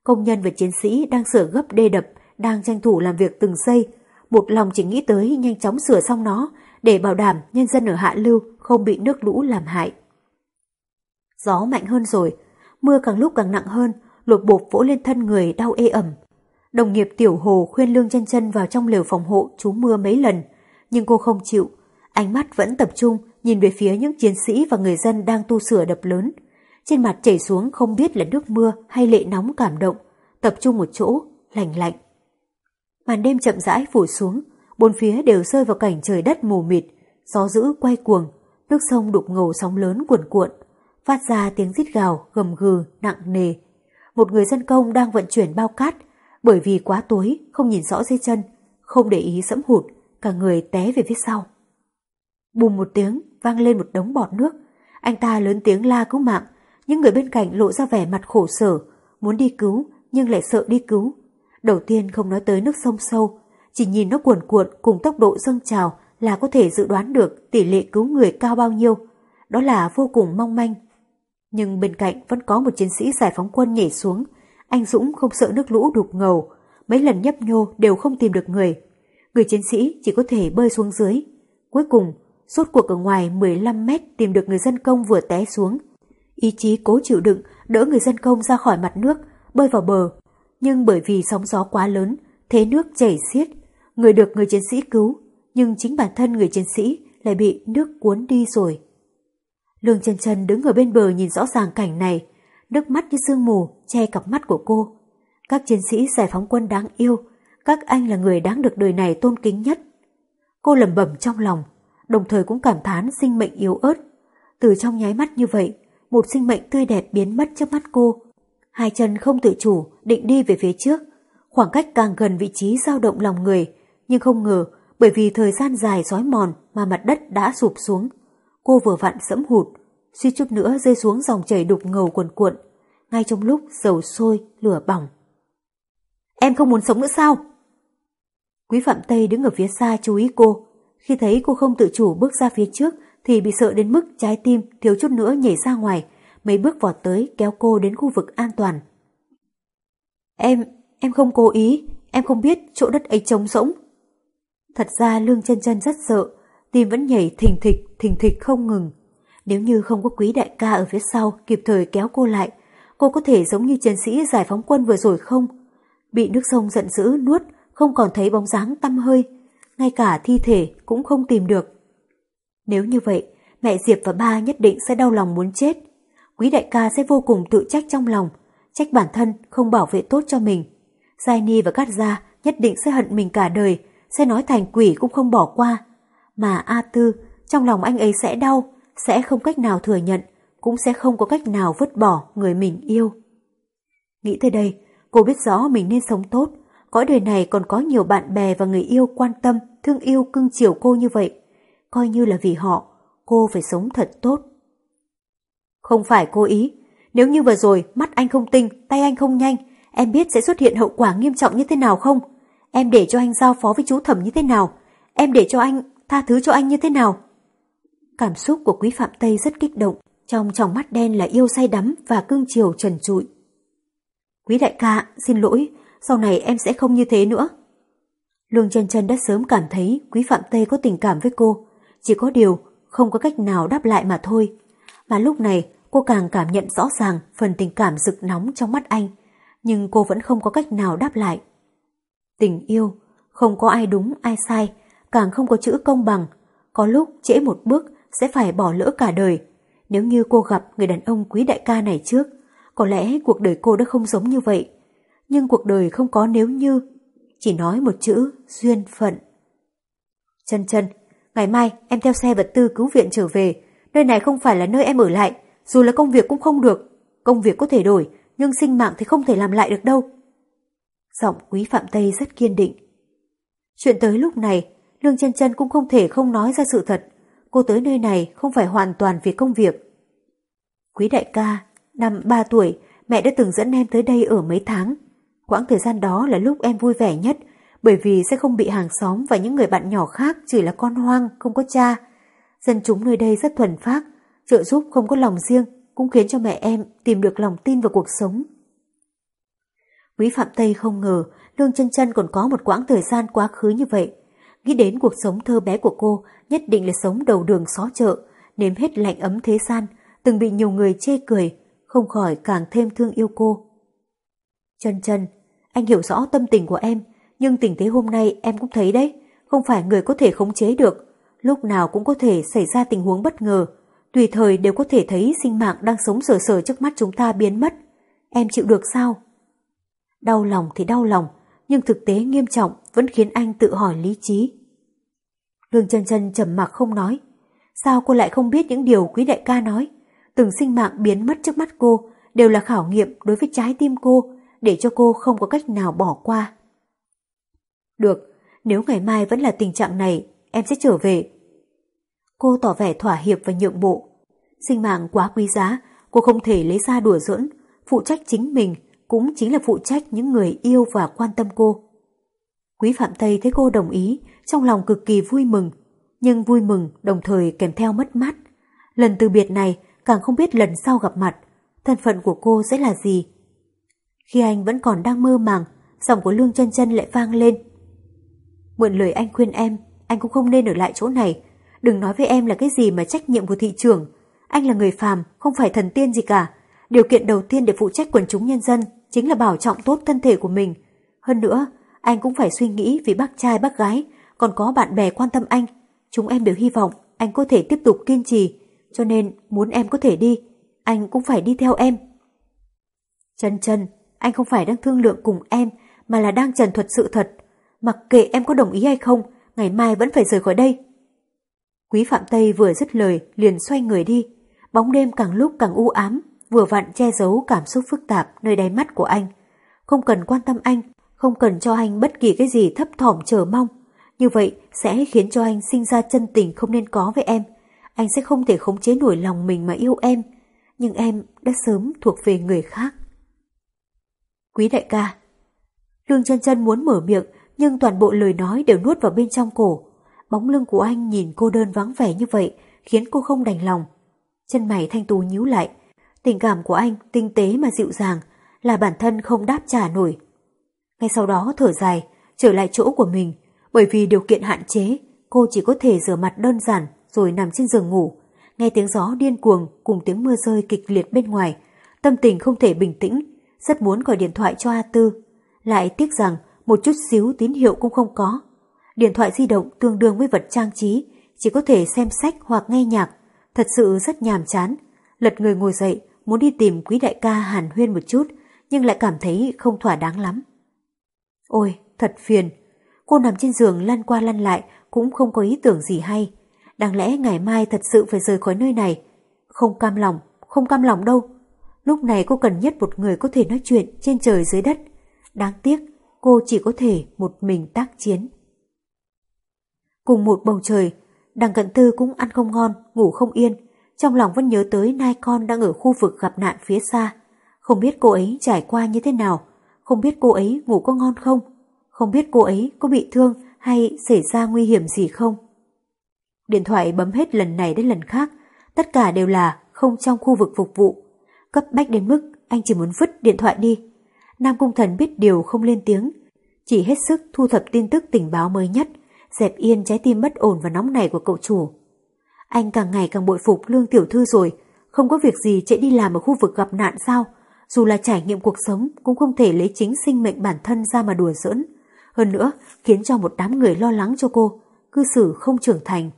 Công nhân và chiến sĩ đang sửa gấp đê đập, đang tranh thủ làm việc từng giây, một lòng chỉ nghĩ tới nhanh chóng sửa xong nó để bảo đảm nhân dân ở Hạ Lưu không bị nước lũ làm hại. Gió mạnh hơn rồi, mưa càng lúc càng nặng hơn, lột bột vỗ lên thân người đau ê ẩm. Đồng nghiệp tiểu hồ khuyên Lương chân chân vào trong lều phòng hộ trú mưa mấy lần, nhưng cô không chịu. Ánh mắt vẫn tập trung nhìn về phía những chiến sĩ và người dân đang tu sửa đập lớn. Trên mặt chảy xuống không biết là nước mưa hay lệ nóng cảm động, tập trung một chỗ, lạnh lạnh. Màn đêm chậm rãi phủ xuống, bốn phía đều rơi vào cảnh trời đất mù mịt, gió dữ quay cuồng, nước sông đục ngầu sóng lớn cuồn cuộn, phát ra tiếng rít gào gầm gừ nặng nề. Một người dân công đang vận chuyển bao cát, bởi vì quá tối không nhìn rõ dây chân, không để ý sẫm hụt, cả người té về phía sau. Bùm một tiếng vang lên một đống bọt nước, anh ta lớn tiếng la cứu mạng, những người bên cạnh lộ ra vẻ mặt khổ sở, muốn đi cứu nhưng lại sợ đi cứu. Đầu tiên không nói tới nước sông sâu, chỉ nhìn nó cuồn cuộn cùng tốc độ dâng trào là có thể dự đoán được tỷ lệ cứu người cao bao nhiêu. Đó là vô cùng mong manh. Nhưng bên cạnh vẫn có một chiến sĩ giải phóng quân nhảy xuống. Anh Dũng không sợ nước lũ đục ngầu. Mấy lần nhấp nhô đều không tìm được người. Người chiến sĩ chỉ có thể bơi xuống dưới. Cuối cùng, suốt cuộc ở ngoài 15 mét tìm được người dân công vừa té xuống. Ý chí cố chịu đựng đỡ người dân công ra khỏi mặt nước, bơi vào bờ. Nhưng bởi vì sóng gió quá lớn, thế nước chảy xiết, người được người chiến sĩ cứu, nhưng chính bản thân người chiến sĩ lại bị nước cuốn đi rồi. Lương chân chân đứng ở bên bờ nhìn rõ ràng cảnh này, nước mắt như sương mù che cặp mắt của cô. Các chiến sĩ giải phóng quân đáng yêu, các anh là người đáng được đời này tôn kính nhất. Cô lẩm bẩm trong lòng, đồng thời cũng cảm thán sinh mệnh yếu ớt. Từ trong nháy mắt như vậy, một sinh mệnh tươi đẹp biến mất trước mắt cô. Hai chân không tự chủ, định đi về phía trước. Khoảng cách càng gần vị trí dao động lòng người, nhưng không ngờ bởi vì thời gian dài sói mòn mà mặt đất đã sụp xuống. Cô vừa vặn sẫm hụt, suýt chút nữa rơi xuống dòng chảy đục ngầu cuồn cuộn, ngay trong lúc dầu sôi, lửa bỏng. Em không muốn sống nữa sao? Quý Phạm Tây đứng ở phía xa chú ý cô. Khi thấy cô không tự chủ bước ra phía trước thì bị sợ đến mức trái tim thiếu chút nữa nhảy ra ngoài, mấy bước vọt tới kéo cô đến khu vực an toàn. Em, em không cố ý, em không biết chỗ đất ấy trống rỗng. Thật ra Lương chân chân rất sợ, tim vẫn nhảy thình thịch, thình thịch không ngừng. Nếu như không có quý đại ca ở phía sau kịp thời kéo cô lại, cô có thể giống như chiến sĩ giải phóng quân vừa rồi không? Bị nước sông giận dữ nuốt, không còn thấy bóng dáng tăm hơi, ngay cả thi thể cũng không tìm được. Nếu như vậy, mẹ Diệp và ba nhất định sẽ đau lòng muốn chết. Quý đại ca sẽ vô cùng tự trách trong lòng, trách bản thân không bảo vệ tốt cho mình. Giai Ni và Cát Gia nhất định sẽ hận mình cả đời, sẽ nói thành quỷ cũng không bỏ qua. Mà A Tư, trong lòng anh ấy sẽ đau, sẽ không cách nào thừa nhận, cũng sẽ không có cách nào vứt bỏ người mình yêu. Nghĩ tới đây, cô biết rõ mình nên sống tốt, cõi đời này còn có nhiều bạn bè và người yêu quan tâm, thương yêu cưng chiều cô như vậy. Coi như là vì họ, cô phải sống thật tốt. Không phải cô ý, nếu như vừa rồi mắt anh không tinh, tay anh không nhanh, em biết sẽ xuất hiện hậu quả nghiêm trọng như thế nào không? Em để cho anh giao phó với chú thẩm như thế nào? Em để cho anh tha thứ cho anh như thế nào? Cảm xúc của quý Phạm Tây rất kích động, trong tròng mắt đen là yêu say đắm và cương chiều trần trụi. Quý đại ca, xin lỗi, sau này em sẽ không như thế nữa. Lương chân chân đã sớm cảm thấy quý Phạm Tây có tình cảm với cô, chỉ có điều không có cách nào đáp lại mà thôi. Mà lúc này cô càng cảm nhận rõ ràng phần tình cảm rực nóng trong mắt anh, nhưng cô vẫn không có cách nào đáp lại. Tình yêu, không có ai đúng ai sai, càng không có chữ công bằng, có lúc trễ một bước sẽ phải bỏ lỡ cả đời. Nếu như cô gặp người đàn ông quý đại ca này trước, có lẽ cuộc đời cô đã không giống như vậy. Nhưng cuộc đời không có nếu như, chỉ nói một chữ duyên phận. Chân chân, ngày mai em theo xe vật tư cứu viện trở về, nơi này không phải là nơi em ở lại, dù là công việc cũng không được. Công việc có thể đổi, nhưng sinh mạng thì không thể làm lại được đâu. Giọng quý Phạm Tây rất kiên định. Chuyện tới lúc này, Lương chân chân cũng không thể không nói ra sự thật. Cô tới nơi này không phải hoàn toàn vì công việc. Quý đại ca, năm 3 tuổi, mẹ đã từng dẫn em tới đây ở mấy tháng. Quãng thời gian đó là lúc em vui vẻ nhất, bởi vì sẽ không bị hàng xóm và những người bạn nhỏ khác chỉ là con hoang, không có cha. Dân chúng nơi đây rất thuần phác, trợ giúp không có lòng riêng, cũng khiến cho mẹ em tìm được lòng tin vào cuộc sống. Quý Phạm Tây không ngờ Lương chân chân còn có một quãng thời gian quá khứ như vậy. Nghĩ đến cuộc sống thơ bé của cô nhất định là sống đầu đường xó chợ, nếm hết lạnh ấm thế gian, từng bị nhiều người chê cười, không khỏi càng thêm thương yêu cô. Chân chân, anh hiểu rõ tâm tình của em, nhưng tình thế hôm nay em cũng thấy đấy, không phải người có thể khống chế được, lúc nào cũng có thể xảy ra tình huống bất ngờ, tùy thời đều có thể thấy sinh mạng đang sống sờ sờ trước mắt chúng ta biến mất. Em chịu được sao? Đau lòng thì đau lòng, nhưng thực tế nghiêm trọng vẫn khiến anh tự hỏi lý trí. Lương chân chân trầm mặc không nói. Sao cô lại không biết những điều quý đại ca nói? Từng sinh mạng biến mất trước mắt cô đều là khảo nghiệm đối với trái tim cô để cho cô không có cách nào bỏ qua. Được, nếu ngày mai vẫn là tình trạng này, em sẽ trở về. Cô tỏ vẻ thỏa hiệp và nhượng bộ. Sinh mạng quá quý giá, cô không thể lấy ra đùa giỡn, phụ trách chính mình cũng chính là phụ trách những người yêu và quan tâm cô. Quý Phạm Tây thấy cô đồng ý, trong lòng cực kỳ vui mừng, nhưng vui mừng đồng thời kèm theo mất mát. Lần từ biệt này càng không biết lần sau gặp mặt, thân phận của cô sẽ là gì. Khi anh vẫn còn đang mơ màng, giọng của Lương chân chân lại vang lên. Mượn lời anh khuyên em, anh cũng không nên ở lại chỗ này. Đừng nói với em là cái gì mà trách nhiệm của thị trường. Anh là người phàm, không phải thần tiên gì cả. Điều kiện đầu tiên để phụ trách quần chúng nhân dân chính là bảo trọng tốt thân thể của mình. Hơn nữa, anh cũng phải suy nghĩ vì bác trai bác gái, còn có bạn bè quan tâm anh. Chúng em đều hy vọng anh có thể tiếp tục kiên trì, cho nên muốn em có thể đi, anh cũng phải đi theo em. Chân chân, anh không phải đang thương lượng cùng em, mà là đang trần thuật sự thật. Mặc kệ em có đồng ý hay không, ngày mai vẫn phải rời khỏi đây. Quý Phạm Tây vừa dứt lời liền xoay người đi. Bóng đêm càng lúc càng u ám, vừa vặn che giấu cảm xúc phức tạp nơi đáy mắt của anh. Không cần quan tâm anh, không cần cho anh bất kỳ cái gì thấp thỏm chờ mong. Như vậy sẽ khiến cho anh sinh ra chân tình không nên có với em. Anh sẽ không thể khống chế nổi lòng mình mà yêu em. Nhưng em đã sớm thuộc về người khác. Quý đại ca Lương chân chân muốn mở miệng nhưng toàn bộ lời nói đều nuốt vào bên trong cổ. Bóng lưng của anh nhìn cô đơn vắng vẻ như vậy khiến cô không đành lòng. Chân mày thanh tú nhíu lại. Tình cảm của anh tinh tế mà dịu dàng là bản thân không đáp trả nổi. Ngay sau đó thở dài, trở lại chỗ của mình. Bởi vì điều kiện hạn chế, cô chỉ có thể rửa mặt đơn giản rồi nằm trên giường ngủ. Nghe tiếng gió điên cuồng cùng tiếng mưa rơi kịch liệt bên ngoài. Tâm tình không thể bình tĩnh, rất muốn gọi điện thoại cho A Tư. Lại tiếc rằng một chút xíu tín hiệu cũng không có. Điện thoại di động tương đương với vật trang trí, chỉ có thể xem sách hoặc nghe nhạc. Thật sự rất nhàm chán. Lật người ngồi dậy, muốn đi tìm quý đại ca hàn huyên một chút, nhưng lại cảm thấy không thỏa đáng lắm. Ôi, thật phiền. Cô nằm trên giường lăn qua lăn lại cũng không có ý tưởng gì hay. Đáng lẽ ngày mai thật sự phải rời khỏi nơi này. Không cam lòng, không cam lòng đâu. Lúc này cô cần nhất một người có thể nói chuyện trên trời dưới đất. Đáng tiếc, cô chỉ có thể một mình tác chiến. Cùng một bầu trời, đằng cận tư cũng ăn không ngon, ngủ không yên. Trong lòng vẫn nhớ tới nai con đang ở khu vực gặp nạn phía xa. Không biết cô ấy trải qua như thế nào, không biết cô ấy ngủ có ngon không, không biết cô ấy có bị thương hay xảy ra nguy hiểm gì không. Điện thoại bấm hết lần này đến lần khác, tất cả đều là không trong khu vực phục vụ. Cấp bách đến mức anh chỉ muốn vứt điện thoại đi. Nam Cung Thần biết điều không lên tiếng, chỉ hết sức thu thập tin tức tình báo mới nhất, dẹp yên trái tim bất ổn và nóng nảy của cậu chủ. Anh càng ngày càng bội phục Lương Tiểu Thư rồi, không có việc gì chạy đi làm ở khu vực gặp nạn sao, dù là trải nghiệm cuộc sống cũng không thể lấy chính sinh mệnh bản thân ra mà đùa giỡn. Hơn nữa, khiến cho một đám người lo lắng cho cô, cư xử không trưởng thành.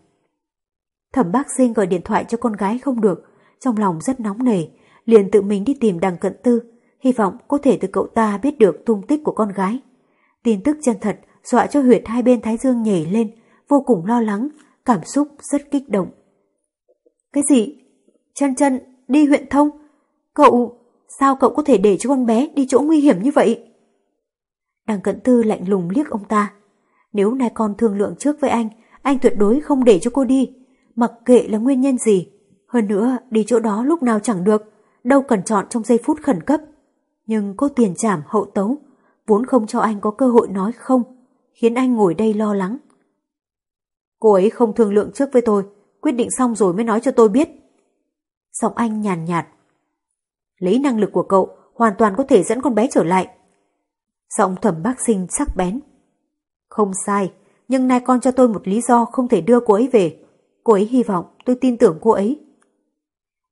Thẩm bác sinh gọi điện thoại cho con gái không được, trong lòng rất nóng nề, liền tự mình đi tìm đằng cận tư, hy vọng có thể từ cậu ta biết được tung tích của con gái. Tin tức chân thật dọa cho huyệt hai bên thái dương nhảy lên, vô cùng lo lắng, cảm xúc rất kích động. Cái gì? Chân chân, đi huyện thông? Cậu, sao cậu có thể để cho con bé đi chỗ nguy hiểm như vậy? Đằng cận tư lạnh lùng liếc ông ta. Nếu nay con thương lượng trước với anh, anh tuyệt đối không để cho cô đi, mặc kệ là nguyên nhân gì. Hơn nữa, đi chỗ đó lúc nào chẳng được, đâu cần chọn trong giây phút khẩn cấp. Nhưng cô tiền trảm hậu tấu, vốn không cho anh có cơ hội nói không, khiến anh ngồi đây lo lắng. Cô ấy không thương lượng trước với tôi, quyết định xong rồi mới nói cho tôi biết. Giọng anh nhàn nhạt. Lấy năng lực của cậu, hoàn toàn có thể dẫn con bé trở lại. Giọng thẩm bác sinh sắc bén. Không sai, nhưng nay con cho tôi một lý do không thể đưa cô ấy về. Cô ấy hy vọng tôi tin tưởng cô ấy.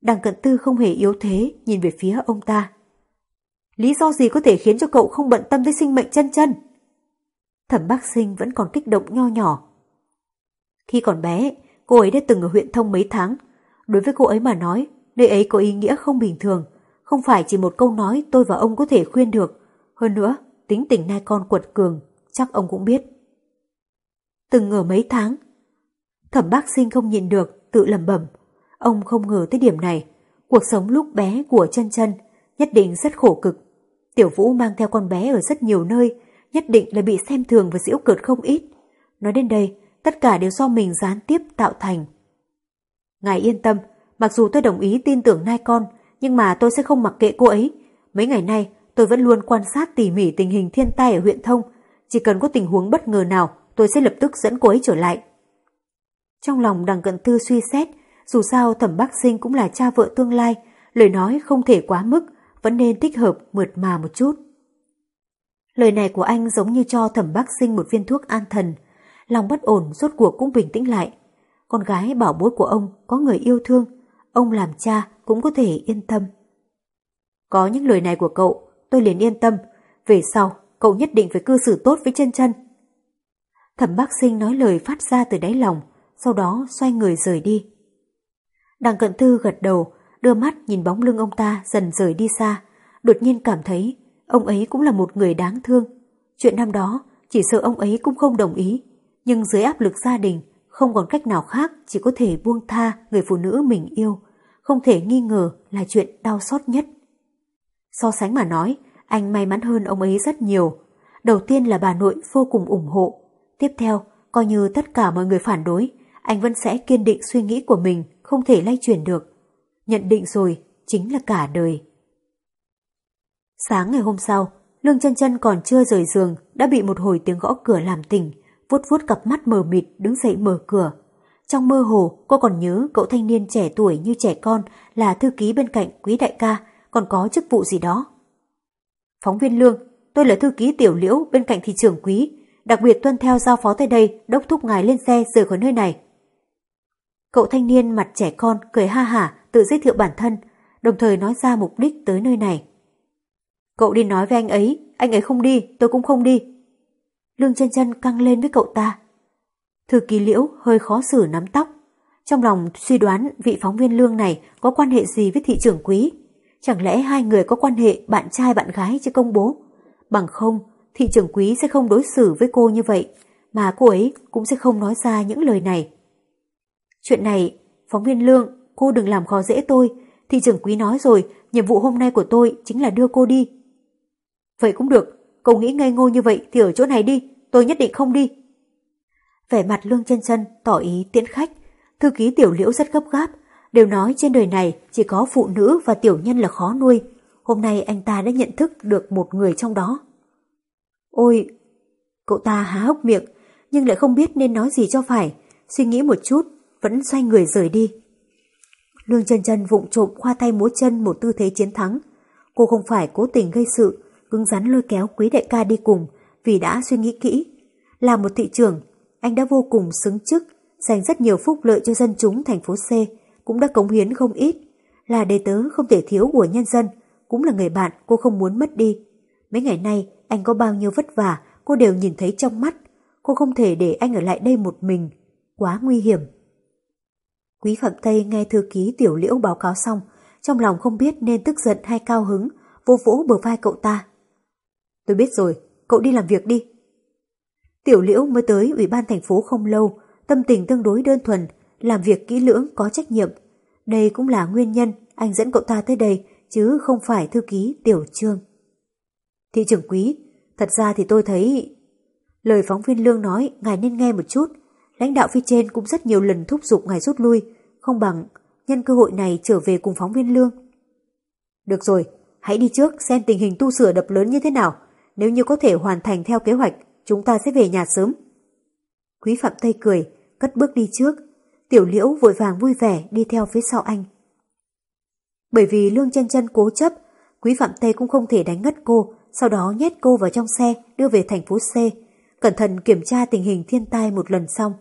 Đằng cận tư không hề yếu thế nhìn về phía ông ta. Lý do gì có thể khiến cho cậu không bận tâm tới sinh mệnh chân chân? Thẩm bác sinh vẫn còn kích động nho nhỏ. Khi còn bé, cô ấy đã từng ở huyện thông mấy tháng. Đối với cô ấy mà nói, nơi ấy có ý nghĩa không bình thường. Không phải chỉ một câu nói tôi và ông có thể khuyên được. Hơn nữa, tính tình nai con quật cường, chắc ông cũng biết. Từng ở mấy tháng, thẩm bác sinh không nhịn được, tự lẩm bẩm. Ông không ngờ tới điểm này, cuộc sống lúc bé của chân chân nhất định rất khổ cực. Tiểu Vũ mang theo con bé ở rất nhiều nơi, nhất định là bị xem thường và giễu cợt không ít. Nói đến đây, tất cả đều do mình gián tiếp tạo thành. Ngài yên tâm, mặc dù tôi đồng ý tin tưởng nai con, nhưng mà tôi sẽ không mặc kệ cô ấy. Mấy ngày nay, tôi vẫn luôn quan sát tỉ mỉ tình hình thiên tai ở huyện Thông. Chỉ cần có tình huống bất ngờ nào, tôi sẽ lập tức dẫn cô ấy trở lại. Trong lòng đằng cận tư suy xét, dù sao thẩm bác sinh cũng là cha vợ tương lai, lời nói không thể quá mức, vẫn nên tích hợp mượt mà một chút. Lời này của anh giống như cho thẩm bác sinh một viên thuốc an thần, lòng bất ổn rốt cuộc cũng bình tĩnh lại. Con gái bảo bối của ông có người yêu thương, ông làm cha cũng có thể yên tâm. Có những lời này của cậu, tôi liền yên tâm, về sau cậu nhất định phải cư xử tốt với chân chân. Thẩm bác sinh nói lời phát ra từ đáy lòng, sau đó xoay người rời đi. Đằng cận thư gật đầu, đưa mắt nhìn bóng lưng ông ta dần rời đi xa, đột nhiên cảm thấy ông ấy cũng là một người đáng thương. Chuyện năm đó, chỉ sợ ông ấy cũng không đồng ý. Nhưng dưới áp lực gia đình, không còn cách nào khác chỉ có thể buông tha người phụ nữ mình yêu. Không thể nghi ngờ là chuyện đau xót nhất. So sánh mà nói, anh may mắn hơn ông ấy rất nhiều. Đầu tiên là bà nội vô cùng ủng hộ. Tiếp theo, coi như tất cả mọi người phản đối, anh vẫn sẽ kiên định suy nghĩ của mình, không thể lay chuyển được. Nhận định rồi, chính là cả đời. Sáng ngày hôm sau, Lương chân chân còn chưa rời giường đã bị một hồi tiếng gõ cửa làm tỉnh, vuốt vuốt cặp mắt mờ mịt đứng dậy mở cửa. Trong mơ hồ, cô còn nhớ cậu thanh niên trẻ tuổi như trẻ con là thư ký bên cạnh quý đại ca, còn có chức vụ gì đó. Phóng viên Lương, tôi là thư ký tiểu liễu bên cạnh thị trưởng quý, đặc biệt tuân theo giao phó tới đây đốc thúc ngài lên xe rời khỏi nơi này. Cậu thanh niên mặt trẻ con cười ha hả tự giới thiệu bản thân, đồng thời nói ra mục đích tới nơi này. Cậu đi nói với anh ấy, anh ấy không đi, tôi cũng không đi. Lương chân chân căng lên với cậu ta. Thư ký liễu hơi khó xử nắm tóc. Trong lòng suy đoán vị phóng viên lương này có quan hệ gì với thị trưởng quý. Chẳng lẽ hai người có quan hệ bạn trai bạn gái chưa công bố? Bằng không, thị trưởng quý sẽ không đối xử với cô như vậy, mà cô ấy cũng sẽ không nói ra những lời này. Chuyện này, phóng viên lương, cô đừng làm khó dễ tôi. Thị trưởng quý nói rồi, nhiệm vụ hôm nay của tôi chính là đưa cô đi. Vậy cũng được, cậu nghĩ ngây ngô như vậy thì ở chỗ này đi, tôi nhất định không đi. Vẻ mặt lương chân chân tỏ ý tiễn khách, thư ký tiểu liễu rất gấp gáp, đều nói trên đời này chỉ có phụ nữ và tiểu nhân là khó nuôi. Hôm nay anh ta đã nhận thức được một người trong đó. Ôi, cậu ta há hốc miệng, nhưng lại không biết nên nói gì cho phải, suy nghĩ một chút, vẫn xoay người rời đi. Lương chân chân vụng trộm khoa tay múa chân một tư thế chiến thắng. Cô không phải cố tình gây sự, cứng rắn lôi kéo quý đại ca đi cùng vì đã suy nghĩ kỹ. Là một thị trưởng, anh đã vô cùng xứng chức, dành rất nhiều phúc lợi cho dân chúng thành phố C, cũng đã cống hiến không ít. Là đề tớ không thể thiếu của nhân dân, cũng là người bạn cô không muốn mất đi. Mấy ngày nay anh có bao nhiêu vất vả cô đều nhìn thấy trong mắt. Cô không thể để anh ở lại đây một mình, quá nguy hiểm. Quý Phạm Tây nghe thư ký tiểu liễu báo cáo xong, trong lòng không biết nên tức giận hay cao hứng, vô vỗ bờ vai cậu ta. Tôi biết rồi, cậu đi làm việc đi. Tiểu liễu mới tới ủy ban thành phố không lâu, tâm tình tương đối đơn thuần, làm việc kỹ lưỡng có trách nhiệm. Đây cũng là nguyên nhân anh dẫn cậu ta tới đây, chứ không phải thư ký tiểu trương. Thị trưởng quý, thật ra thì tôi thấy... Lời phóng viên Lương nói, ngài nên nghe một chút. Lãnh đạo phía trên cũng rất nhiều lần thúc giục ngài rút lui, không bằng nhân cơ hội này trở về cùng phóng viên Lương. Được rồi, hãy đi trước xem tình hình tu sửa đập lớn như thế nào. Nếu như có thể hoàn thành theo kế hoạch, chúng ta sẽ về nhà sớm. Quý Phạm Tây cười, cất bước đi trước. Tiểu Liễu vội vàng vui vẻ đi theo phía sau anh. Bởi vì Lương chân chân cố chấp, Quý Phạm Tây cũng không thể đánh ngất cô, sau đó nhét cô vào trong xe đưa về thành phố C. Cẩn thận kiểm tra tình hình thiên tai một lần xong.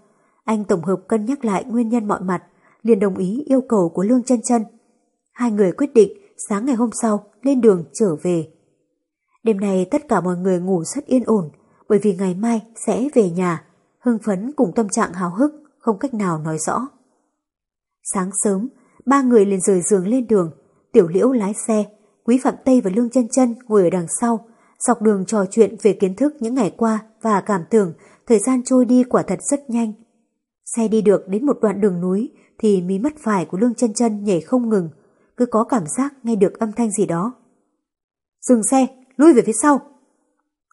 Anh tổng hợp cân nhắc lại nguyên nhân mọi mặt, liền đồng ý yêu cầu của Lương chân chân. Hai người quyết định sáng ngày hôm sau lên đường trở về. Đêm nay tất cả mọi người ngủ rất yên ổn, bởi vì ngày mai sẽ về nhà, hưng phấn cùng tâm trạng hào hức, không cách nào nói rõ. Sáng sớm, ba người liền rời giường lên đường, tiểu liễu lái xe, quý phạm Tây và Lương chân chân ngồi ở đằng sau, dọc đường trò chuyện về kiến thức những ngày qua và cảm tưởng thời gian trôi đi quả thật rất nhanh. Xe đi được đến một đoạn đường núi thì mí mắt phải của Lương chân chân nhảy không ngừng, cứ có cảm giác nghe được âm thanh gì đó. Dừng xe, lui về phía sau.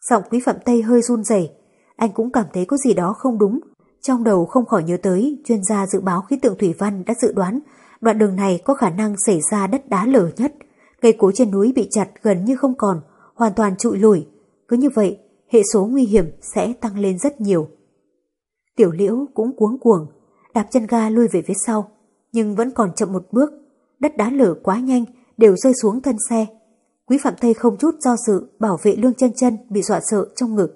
Giọng quý phạm Tây hơi run rẩy, anh cũng cảm thấy có gì đó không đúng. Trong đầu không khỏi nhớ tới chuyên gia dự báo khí tượng thủy văn đã dự đoán đoạn đường này có khả năng xảy ra đất đá lở nhất. Cây cối trên núi bị chặt gần như không còn, hoàn toàn trụi lùi. Cứ như vậy, hệ số nguy hiểm sẽ tăng lên rất nhiều. Tiểu liễu cũng cuống cuồng, đạp chân ga lui về phía sau, nhưng vẫn còn chậm một bước. Đất đá lở quá nhanh, đều rơi xuống thân xe. Quý Phạm Tây không chút do dự bảo vệ Lương chân chân bị dọa sợ trong ngực.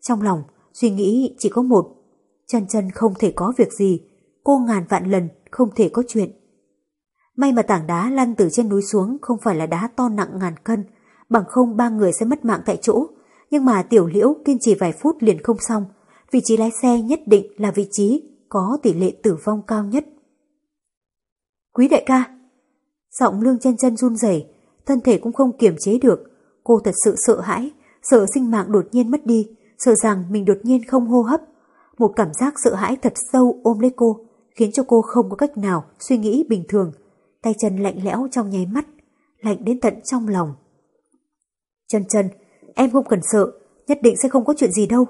Trong lòng, suy nghĩ chỉ có một. Chân chân không thể có việc gì, cô ngàn vạn lần không thể có chuyện. May mà tảng đá lăn từ trên núi xuống không phải là đá to nặng ngàn cân, bằng không ba người sẽ mất mạng tại chỗ. Nhưng mà tiểu liễu kiên trì vài phút liền không xong, vị trí lái xe nhất định là vị trí có tỷ lệ tử vong cao nhất. Quý đại ca! Giọng lương chân chân run rẩy thân thể cũng không kiềm chế được. Cô thật sự sợ hãi, sợ sinh mạng đột nhiên mất đi, sợ rằng mình đột nhiên không hô hấp. Một cảm giác sợ hãi thật sâu ôm lấy cô, khiến cho cô không có cách nào suy nghĩ bình thường. Tay chân lạnh lẽo trong nháy mắt, lạnh đến tận trong lòng. Chân chân, em không cần sợ, nhất định sẽ không có chuyện gì đâu.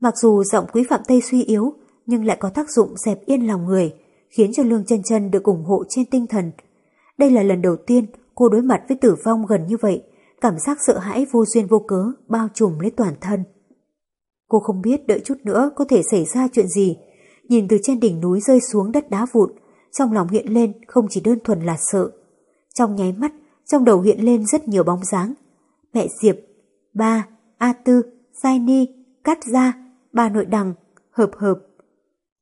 Mặc dù giọng quý phạm Tây suy yếu, nhưng lại có tác dụng dẹp yên lòng người, khiến cho Lương chân chân được ủng hộ trên tinh thần. Đây là lần đầu tiên cô đối mặt với tử vong gần như vậy, cảm giác sợ hãi vô duyên vô cớ bao trùm lấy toàn thân. Cô không biết đợi chút nữa có thể xảy ra chuyện gì, nhìn từ trên đỉnh núi rơi xuống đất đá vụn, trong lòng hiện lên không chỉ đơn thuần là sợ. Trong nháy mắt, trong đầu hiện lên rất nhiều bóng dáng. Mẹ Diệp, ba, A Tư, Sai Ni, Cát Gia, ba nội đằng, hợp hợp.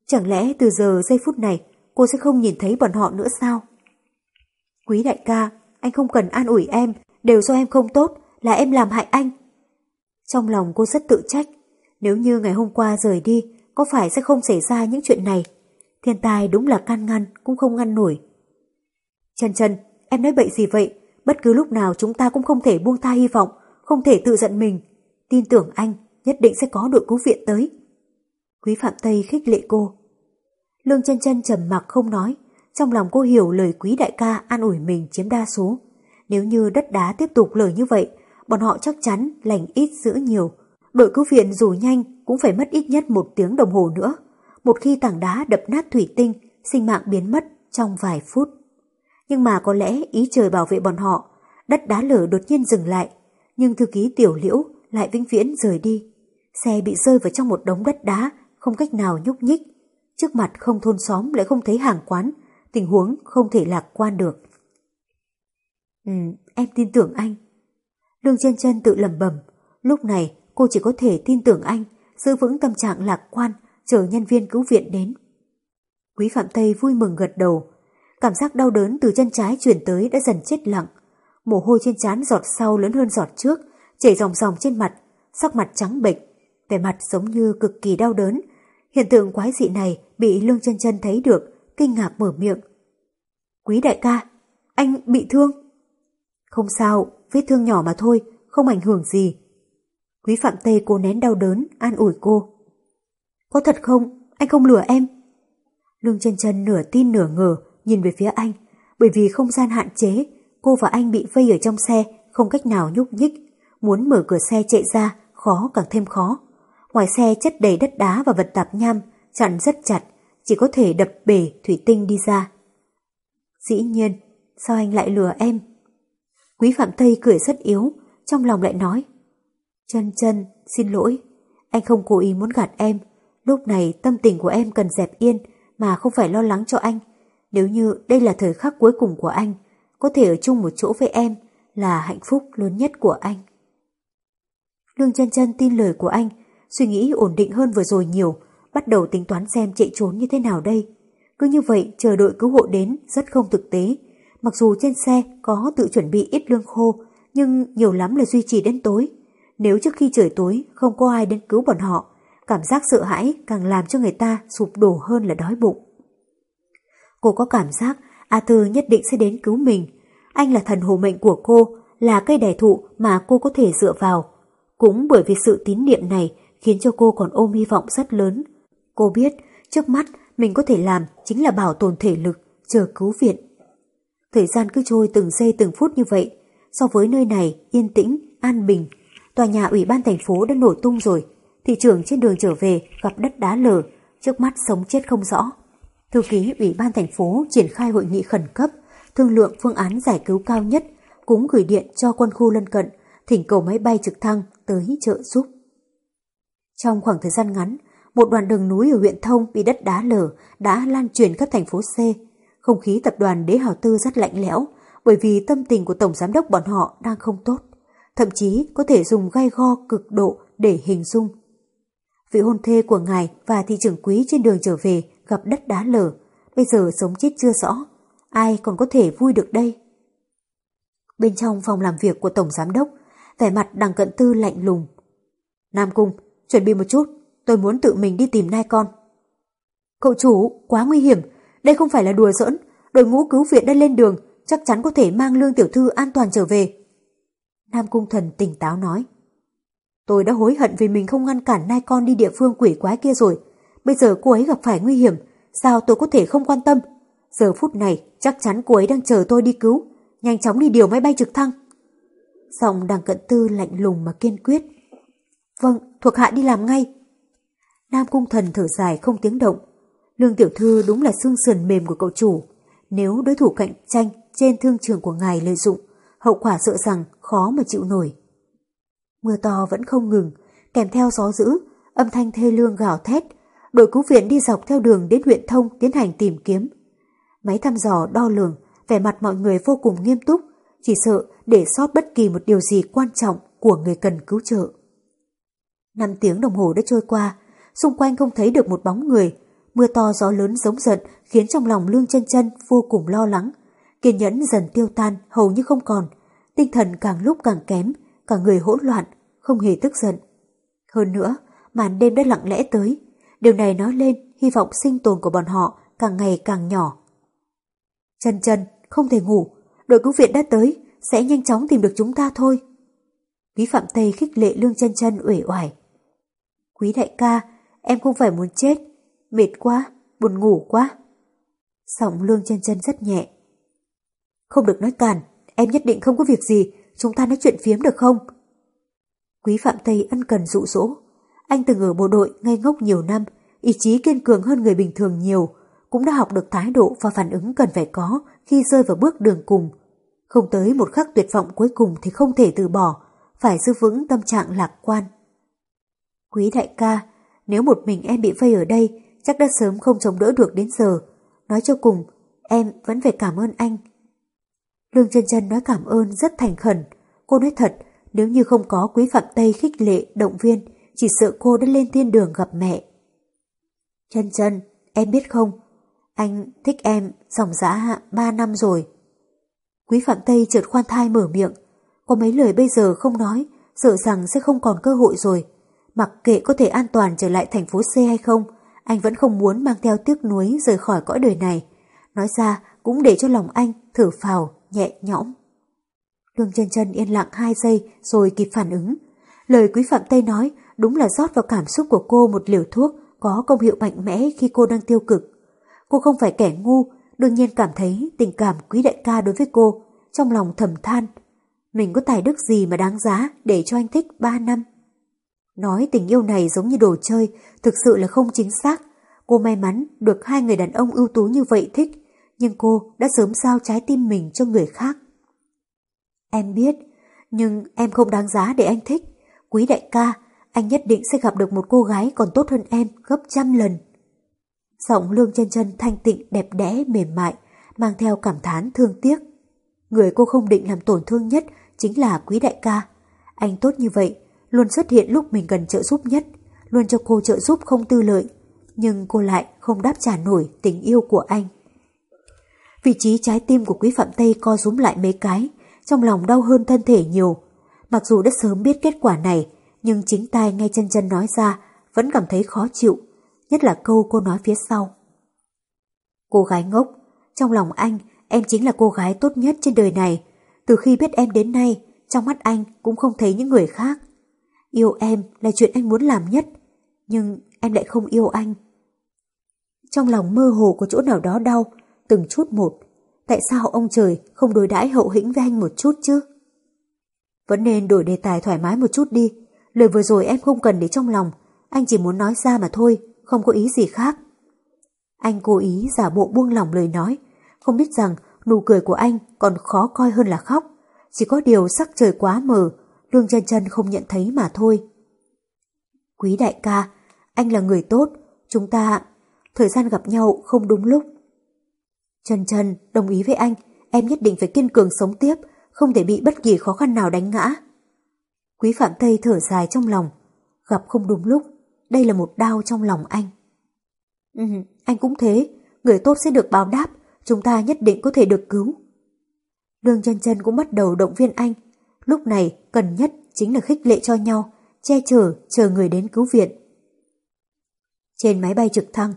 Chẳng lẽ từ giờ giây phút này cô sẽ không nhìn thấy bọn họ nữa sao? Quý đại ca, anh không cần an ủi em, đều do em không tốt, là em làm hại anh. Trong lòng cô rất tự trách, nếu như ngày hôm qua rời đi, có phải sẽ không xảy ra những chuyện này? Thiên tai đúng là can ngăn, cũng không ngăn nổi. Chân chân, em nói bậy gì vậy? Bất cứ lúc nào chúng ta cũng không thể buông tha hy vọng, không thể tự giận mình. Tin tưởng anh, nhất định sẽ có đội cứu viện tới. Quý Phạm Tây khích lệ cô. Lương chân chân trầm mặc không nói, trong lòng cô hiểu lời quý đại ca an ủi mình chiếm đa số. Nếu như đất đá tiếp tục lời như vậy, bọn họ chắc chắn lành ít giữ nhiều. Đội cứu viện dù nhanh cũng phải mất ít nhất một tiếng đồng hồ nữa. Một khi tảng đá đập nát thủy tinh, sinh mạng biến mất trong vài phút. Nhưng mà có lẽ ý trời bảo vệ bọn họ, đất đá lở đột nhiên dừng lại, nhưng thư ký tiểu liễu lại vĩnh viễn rời đi. Xe bị rơi vào trong một đống đất đá, không cách nào nhúc nhích. Trước mặt không thôn xóm lại không thấy hàng quán, tình huống không thể lạc quan được. Ừ, em tin tưởng anh. Lương chân chân tự lẩm bẩm, lúc này cô chỉ có thể tin tưởng anh, giữ vững tâm trạng lạc quan, chờ nhân viên cứu viện đến. Quý Phạm Tây vui mừng gật đầu, cảm giác đau đớn từ chân trái chuyển tới đã dần chết lặng. Mồ hôi trên trán giọt sau lớn hơn giọt trước, chảy ròng ròng trên mặt, sắc mặt trắng bệch, vẻ mặt giống như cực kỳ đau đớn. Hiện tượng quái dị này bị Lương chân chân thấy được, kinh ngạc mở miệng. Quý đại ca, anh bị thương. Không sao, vết thương nhỏ mà thôi, không ảnh hưởng gì. Quý Phạm Tây cô nén đau đớn, an ủi cô. Có thật không? Anh không lừa em. Lương chân chân nửa tin nửa ngờ nhìn về phía anh, bởi vì không gian hạn chế, cô và anh bị vây ở trong xe, không cách nào nhúc nhích. Muốn mở cửa xe chạy ra, khó càng thêm khó. Ngoài xe chất đầy đất đá và vật tạp nham, chặn rất chặt, chỉ có thể đập bể thủy tinh đi ra. Dĩ nhiên, sao anh lại lừa em? Quý Phạm Tây cười rất yếu, trong lòng lại nói. Chân chân, xin lỗi, anh không cố ý muốn gạt em. Lúc này tâm tình của em cần dẹp yên mà không phải lo lắng cho anh. Nếu như đây là thời khắc cuối cùng của anh, có thể ở chung một chỗ với em là hạnh phúc lớn nhất của anh. Lương chân chân tin lời của anh, suy nghĩ ổn định hơn vừa rồi nhiều, bắt đầu tính toán xem chạy trốn như thế nào đây. Cứ như vậy chờ đội cứu hộ đến rất không thực tế. Mặc dù trên xe có tự chuẩn bị ít lương khô, nhưng nhiều lắm là duy trì đến tối. Nếu trước khi trời tối không có ai đến cứu bọn họ, cảm giác sợ hãi càng làm cho người ta sụp đổ hơn là đói bụng. Cô có cảm giác A Tư nhất định sẽ đến cứu mình. Anh là thần hộ mệnh của cô, là cây đẻ thụ mà cô có thể dựa vào. Cũng bởi vì sự tín niệm này khiến cho cô còn ôm hy vọng rất lớn. Cô biết trước mắt mình có thể làm chính là bảo tồn thể lực, chờ cứu viện. Thời gian cứ trôi từng giây từng phút như vậy, so với nơi này yên tĩnh, an bình. Tòa nhà ủy ban thành phố đã nổ tung rồi, thị trưởng trên đường trở về gặp đất đá lở, trước mắt sống chết không rõ. Thư ký ủy ban thành phố triển khai hội nghị khẩn cấp, thương lượng phương án giải cứu cao nhất, cũng gửi điện cho quân khu lân cận, thỉnh cầu máy bay trực thăng tới trợ giúp. Trong khoảng thời gian ngắn, một đoạn đường núi ở huyện Thông bị đất đá lở đã lan truyền khắp thành phố C. Không khí tập đoàn Đế Hào Tư rất lạnh lẽo bởi vì tâm tình của Tổng Giám đốc bọn họ đang không tốt. Thậm chí có thể dùng gai go cực độ để hình dung. Vị hôn thê của ngài và thị trưởng quý trên đường trở về gặp đất đá lở. Bây giờ sống chết chưa rõ. Ai còn có thể vui được đây? Bên trong phòng làm việc của Tổng Giám đốc, vẻ mặt đằng cận tư lạnh lùng. Nam Cung, chuẩn bị một chút, tôi muốn tự mình đi tìm nai con. Cậu chủ, quá nguy hiểm, đây không phải là đùa giỡn, đội ngũ cứu viện đã lên đường, chắc chắn có thể mang lương tiểu thư an toàn trở về. Nam Cung Thần tỉnh táo nói. Tôi đã hối hận vì mình không ngăn cản nai con đi địa phương quỷ quái kia rồi. Bây giờ cô ấy gặp phải nguy hiểm, sao tôi có thể không quan tâm? Giờ phút này chắc chắn cô ấy đang chờ tôi đi cứu, nhanh chóng đi điều máy bay trực thăng. Giọng đằng cận tư lạnh lùng mà kiên quyết. Vâng, thuộc hạ đi làm ngay. Nam Cung Thần thở dài không tiếng động. Lương Tiểu Thư đúng là xương sườn mềm của cậu chủ. Nếu đối thủ cạnh tranh trên thương trường của ngài lợi dụng, hậu quả sợ rằng khó mà chịu nổi. Mưa to vẫn không ngừng, kèm theo gió dữ, âm thanh thê lương gào thét. Đội cứu viện đi dọc theo đường đến huyện thông tiến hành tìm kiếm. Máy thăm dò đo lường, vẻ mặt mọi người vô cùng nghiêm túc, chỉ sợ để sót bất kỳ một điều gì quan trọng của người cần cứu trợ. Năm tiếng đồng hồ đã trôi qua, xung quanh không thấy được một bóng người. Mưa to gió lớn giống giận khiến trong lòng Lương chân chân vô cùng lo lắng. Kiên nhẫn dần tiêu tan, hầu như không còn. Tinh thần càng lúc càng kém, cả người hỗn loạn, không hề tức giận. Hơn nữa, màn đêm đã lặng lẽ tới. Điều này nói lên hy vọng sinh tồn của bọn họ càng ngày càng nhỏ. Chân chân, không thể ngủ, đội cứu viện đã tới, sẽ nhanh chóng tìm được chúng ta thôi. Quý Phạm Tây khích lệ Lương chân chân uể oải. Quý đại ca, em không phải muốn chết, mệt quá, buồn ngủ quá. Giọng Lương chân chân rất nhẹ. Không được nói càn, em nhất định không có việc gì, chúng ta nói chuyện phiếm được không? Quý Phạm Tây ân cần dụ dỗ. Anh từng ở bộ đội ngây ngốc nhiều năm, ý chí kiên cường hơn người bình thường nhiều, cũng đã học được thái độ và phản ứng cần phải có khi rơi vào bước đường cùng. Không tới một khắc tuyệt vọng cuối cùng thì không thể từ bỏ, phải giữ vững tâm trạng lạc quan. Quý đại ca, nếu một mình em bị vây ở đây, chắc đã sớm không chống đỡ được đến giờ. Nói cho cùng, em vẫn phải cảm ơn anh. Lương chân chân nói cảm ơn rất thành khẩn. Cô nói thật, nếu như không có quý phạm Tây khích lệ, động viên, chỉ sợ cô đã lên thiên đường gặp mẹ. Chân chân, em biết không, anh thích em dòng dã ba năm rồi. Quý Phạm Tây chợt khoan thai mở miệng, có mấy lời bây giờ không nói, sợ rằng sẽ không còn cơ hội rồi. Mặc kệ có thể an toàn trở lại thành phố C hay không, anh vẫn không muốn mang theo tiếc nuối rời khỏi cõi đời này. Nói ra cũng để cho lòng anh thở phào, nhẹ nhõm. Lương chân chân yên lặng hai giây rồi kịp phản ứng. Lời quý Phạm Tây nói đúng là rót vào cảm xúc của cô một liều thuốc có công hiệu mạnh mẽ khi cô đang tiêu cực. Cô không phải kẻ ngu, đương nhiên cảm thấy tình cảm quý đại ca đối với cô, trong lòng thầm than. Mình có tài đức gì mà đáng giá để cho anh thích ba năm? Nói tình yêu này giống như đồ chơi, thực sự là không chính xác. Cô may mắn được hai người đàn ông ưu tú như vậy thích, nhưng cô đã sớm giao trái tim mình cho người khác. Em biết, nhưng em không đáng giá để anh thích. Quý đại ca, anh nhất định sẽ gặp được một cô gái còn tốt hơn em gấp trăm lần. Giọng lương chân chân thanh tịnh đẹp đẽ mềm mại, mang theo cảm thán thương tiếc. Người cô không định làm tổn thương nhất chính là quý đại ca. Anh tốt như vậy, luôn xuất hiện lúc mình cần trợ giúp nhất, luôn cho cô trợ giúp không tư lợi, nhưng cô lại không đáp trả nổi tình yêu của anh. Vị trí trái tim của quý Phạm Tây co rúm lại mấy cái, trong lòng đau hơn thân thể nhiều. Mặc dù đã sớm biết kết quả này, nhưng chính tai nghe chân chân nói ra vẫn cảm thấy khó chịu, nhất là câu cô nói phía sau. Cô gái ngốc, trong lòng anh, em chính là cô gái tốt nhất trên đời này. Từ khi biết em đến nay, trong mắt anh cũng không thấy những người khác. Yêu em là chuyện anh muốn làm nhất, nhưng em lại không yêu anh. Trong lòng mơ hồ có chỗ nào đó đau, từng chút một. Tại sao ông trời không đối đãi hậu hĩnh với anh một chút chứ? Vẫn nên đổi đề tài thoải mái một chút đi. Lời vừa rồi em không cần để trong lòng, anh chỉ muốn nói ra mà thôi, không có ý gì khác. Anh cố ý giả bộ buông lỏng lời nói, không biết rằng nụ cười của anh còn khó coi hơn là khóc. Chỉ có điều sắc trời quá mờ, Lương chân chân không nhận thấy mà thôi. Quý đại ca, anh là người tốt, chúng ta... Thời gian gặp nhau không đúng lúc. Chân chân đồng ý với anh, em nhất định phải kiên cường sống tiếp, không thể bị bất kỳ khó khăn nào đánh ngã. Quý Phạm Tây thở dài trong lòng, gặp không đúng lúc, đây là một đau trong lòng anh. Ừ, anh cũng thế, người tốt sẽ được báo đáp, chúng ta nhất định có thể được cứu. Lương chân chân cũng bắt đầu động viên anh, lúc này cần nhất chính là khích lệ cho nhau, che chở, chờ người đến cứu viện. Trên máy bay trực thăng,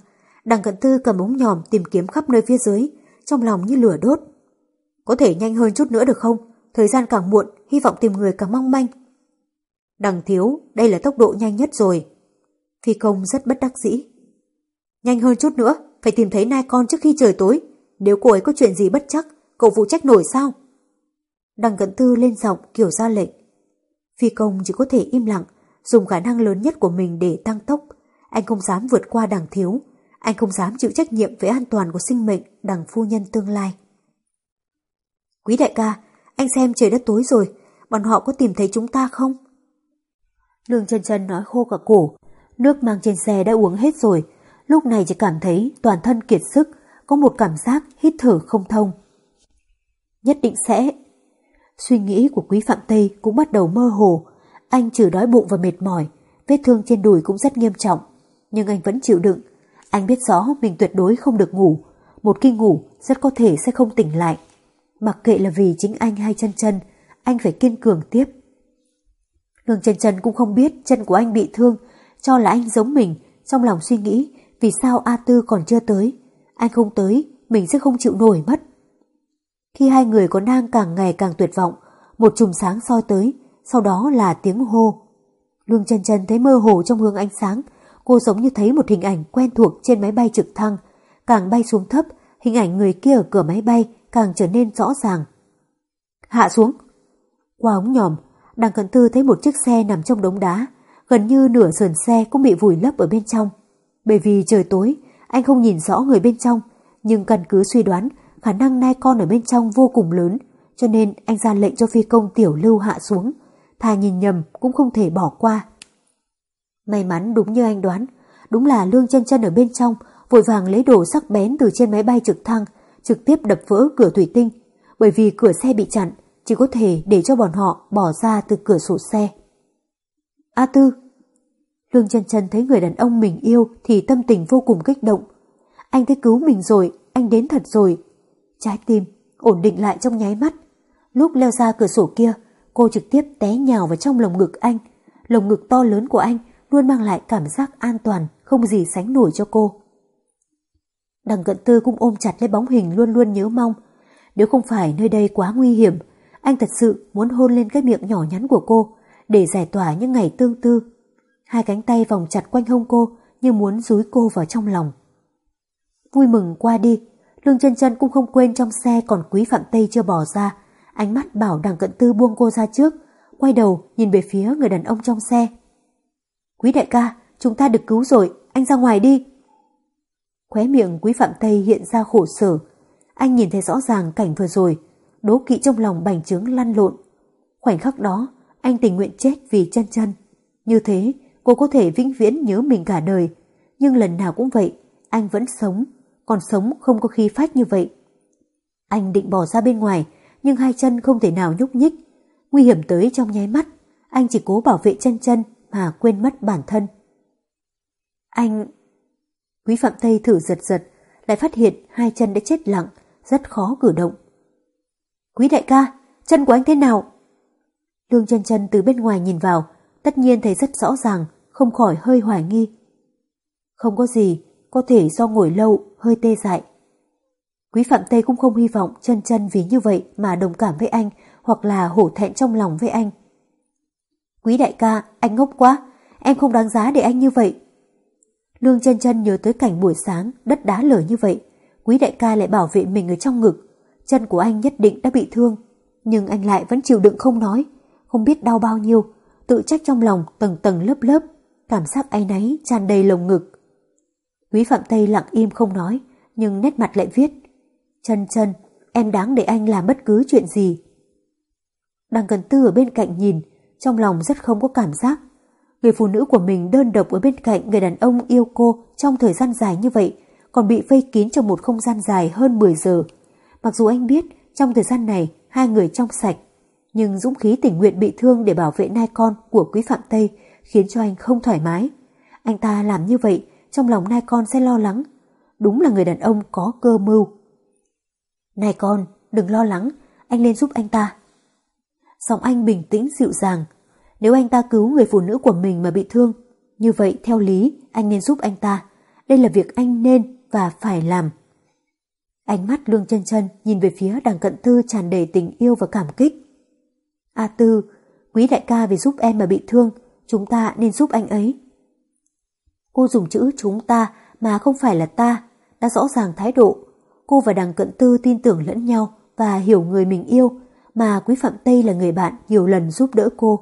đằng cận tư cầm ống nhòm tìm kiếm khắp nơi phía dưới, trong lòng như lửa đốt. Có thể nhanh hơn chút nữa được không? thời gian càng muộn, hy vọng tìm người càng mong manh. Đằng thiếu, đây là tốc độ nhanh nhất rồi. Phi công rất bất đắc dĩ. Nhanh hơn chút nữa, phải tìm thấy nai con trước khi trời tối. Nếu cô ấy có chuyện gì bất chắc, cậu phụ trách nổi sao? Đằng cận tư lên giọng kiểu ra lệnh. Phi công chỉ có thể im lặng, dùng khả năng lớn nhất của mình để tăng tốc. Anh không dám vượt qua đằng thiếu, anh không dám chịu trách nhiệm về an toàn của sinh mệnh đằng phu nhân tương lai. Quý đại ca, anh xem trời đất tối rồi, bọn họ có tìm thấy chúng ta không? Lương chân chân nói khô cả cổ, nước mang trên xe đã uống hết rồi, lúc này chỉ cảm thấy toàn thân kiệt sức, có một cảm giác hít thở không thông. Nhất định sẽ... Suy nghĩ của quý Phạm Tây cũng bắt đầu mơ hồ, anh trừ đói bụng và mệt mỏi, vết thương trên đùi cũng rất nghiêm trọng, nhưng anh vẫn chịu đựng. Anh biết rõ mình tuyệt đối không được ngủ, một khi ngủ rất có thể sẽ không tỉnh lại. Mặc kệ là vì chính anh hay chân chân, anh phải kiên cường tiếp. Lương chân chân cũng không biết chân của anh bị thương, cho là anh giống mình, trong lòng suy nghĩ vì sao A Tư còn chưa tới. Anh không tới, mình sẽ không chịu nổi mất. Khi hai người còn đang càng ngày càng tuyệt vọng, một chùm sáng soi tới, sau đó là tiếng hô. Lương chân chân thấy mơ hồ trong hướng ánh sáng, cô giống như thấy một hình ảnh quen thuộc trên máy bay trực thăng. Càng bay xuống thấp, hình ảnh người kia ở cửa máy bay càng trở nên rõ ràng. Hạ xuống. Qua ống nhòm, đằng cận tư thấy một chiếc xe nằm trong đống đá, gần như nửa sườn xe cũng bị vùi lấp ở bên trong. Bởi vì trời tối, anh không nhìn rõ người bên trong, nhưng căn cứ suy đoán khả năng nai con ở bên trong vô cùng lớn, cho nên anh ra lệnh cho phi công tiểu lưu hạ xuống, thà nhìn nhầm cũng không thể bỏ qua. May mắn đúng như anh đoán, đúng là lương chân chân ở bên trong, vội vàng lấy đồ sắc bén từ trên máy bay trực thăng, trực tiếp đập vỡ cửa thủy tinh, bởi vì cửa xe bị chặn, chỉ có thể để cho bọn họ bỏ ra từ cửa sổ xe. A Tư Lương chân chân thấy người đàn ông mình yêu thì tâm tình vô cùng kích động. Anh thấy cứu mình rồi, anh đến thật rồi. Trái tim ổn định lại trong nháy mắt. Lúc leo ra cửa sổ kia, cô trực tiếp té nhào vào trong lồng ngực anh. Lồng ngực to lớn của anh luôn mang lại cảm giác an toàn, không gì sánh nổi cho cô. Đằng cận tư cũng ôm chặt lấy bóng hình luôn luôn nhớ mong. Nếu không phải nơi đây quá nguy hiểm, anh thật sự muốn hôn lên cái miệng nhỏ nhắn của cô để giải tỏa những ngày tương tư. Hai cánh tay vòng chặt quanh hông cô như muốn dúi cô vào trong lòng. Vui mừng qua đi, Lương chân chân cũng không quên trong xe còn quý Phạm Tây chưa bỏ ra. Ánh mắt bảo đằng cận tư buông cô ra trước, quay đầu nhìn về phía người đàn ông trong xe. Quý đại ca, chúng ta được cứu rồi, anh ra ngoài đi. Khóe miệng quý Phạm Tây hiện ra khổ sở. Anh nhìn thấy rõ ràng cảnh vừa rồi, đố kỵ trong lòng bành trướng lăn lộn. Khoảnh khắc đó, anh tình nguyện chết vì chân chân. Như thế, cô có thể vĩnh viễn nhớ mình cả đời. Nhưng lần nào cũng vậy, anh vẫn sống, còn sống không có khí phách như vậy. Anh định bỏ ra bên ngoài, nhưng hai chân không thể nào nhúc nhích. Nguy hiểm tới trong nháy mắt, anh chỉ cố bảo vệ chân chân mà quên mất bản thân. Anh... Quý Phạm Tây thử giật giật, lại phát hiện hai chân đã chết lặng, rất khó cử động. Quý đại ca, chân của anh thế nào? Lương chân chân từ bên ngoài nhìn vào, tất nhiên thấy rất rõ ràng, không khỏi hơi hoài nghi. Không có gì, có thể do ngồi lâu, hơi tê dại. Quý Phạm Tây cũng không hy vọng chân chân vì như vậy mà đồng cảm với anh hoặc là hổ thẹn trong lòng với anh. Quý đại ca, anh ngốc quá, em không đáng giá để anh như vậy. Lương chân chân nhớ tới cảnh buổi sáng, đất đá lở như vậy. Quý đại ca lại bảo vệ mình ở trong ngực. Chân của anh nhất định đã bị thương, nhưng anh lại vẫn chịu đựng không nói. Không biết đau bao nhiêu, tự trách trong lòng tầng tầng lớp lớp, cảm giác áy náy tràn đầy lồng ngực. Quý Phạm Tây lặng im không nói, nhưng nét mặt lại viết. Chân chân, em đáng để anh làm bất cứ chuyện gì. Đằng cần tư ở bên cạnh nhìn, trong lòng rất không có cảm giác. Người phụ nữ của mình đơn độc ở bên cạnh người đàn ông yêu cô trong thời gian dài như vậy, còn bị vây kín trong một không gian dài hơn 10 giờ. Mặc dù anh biết trong thời gian này hai người trong sạch, nhưng dũng khí tình nguyện bị thương để bảo vệ nai con của quý Phạm Tây khiến cho anh không thoải mái. Anh ta làm như vậy trong lòng nai con sẽ lo lắng. Đúng là người đàn ông có cơ mưu. Này con, đừng lo lắng, anh lên giúp anh ta. Giọng anh bình tĩnh dịu dàng. Nếu anh ta cứu người phụ nữ của mình mà bị thương, như vậy theo lý anh nên giúp anh ta. Đây là việc anh nên và phải làm. Ánh mắt lương chân chân nhìn về phía đằng cận thư tràn đầy tình yêu và cảm kích. A Tư, quý đại ca vì giúp em mà bị thương, chúng ta nên giúp anh ấy. Cô dùng chữ chúng ta mà không phải là ta, đã rõ ràng thái độ. Cô và đằng cận tư tin tưởng lẫn nhau và hiểu người mình yêu, mà quý Phạm Tây là người bạn nhiều lần giúp đỡ cô.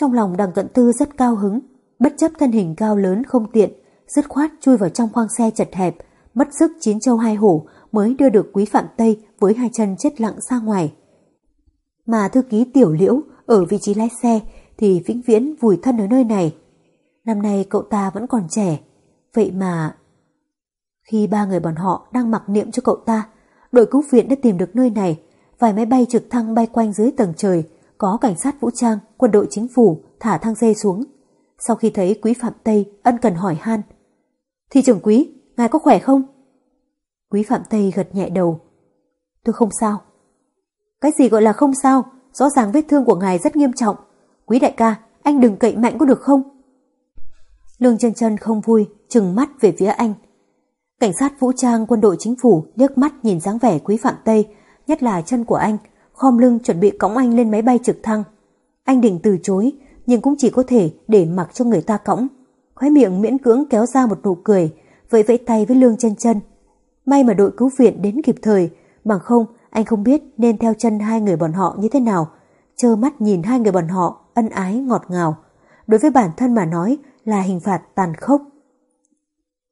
Trong lòng đằng cận tư rất cao hứng, bất chấp thân hình cao lớn không tiện, dứt khoát chui vào trong khoang xe chật hẹp, mất sức chín châu hai hổ mới đưa được quý Phạm Tây với hai chân chết lặng ra ngoài. Mà thư ký tiểu liễu ở vị trí lái xe thì vĩnh viễn vùi thân ở nơi này. Năm nay cậu ta vẫn còn trẻ, vậy mà... Khi ba người bọn họ đang mặc niệm cho cậu ta, đội cứu viện đã tìm được nơi này, vài máy bay trực thăng bay quanh dưới tầng trời, có cảnh sát vũ trang, quân đội chính phủ thả thang dây xuống. Sau khi thấy quý Phạm Tây ân cần hỏi han. Thị trưởng quý, ngài có khỏe không? Quý Phạm Tây gật nhẹ đầu. Tôi không sao. Cái gì gọi là không sao? Rõ ràng vết thương của ngài rất nghiêm trọng. Quý đại ca, anh đừng cậy mạnh có được không? Lương chân chân không vui, trừng mắt về phía anh. Cảnh sát vũ trang quân đội chính phủ liếc mắt nhìn dáng vẻ quý Phạm Tây, nhất là chân của anh, khom lưng chuẩn bị cõng anh lên máy bay trực thăng. Anh định từ chối, nhưng cũng chỉ có thể để mặc cho người ta cõng. Khóe miệng miễn cưỡng kéo ra một nụ cười, vẫy vẫy tay với Lương chân chân. May mà đội cứu viện đến kịp thời, bằng không anh không biết nên theo chân hai người bọn họ như thế nào. Chơ mắt nhìn hai người bọn họ ân ái ngọt ngào. Đối với bản thân mà nói là hình phạt tàn khốc.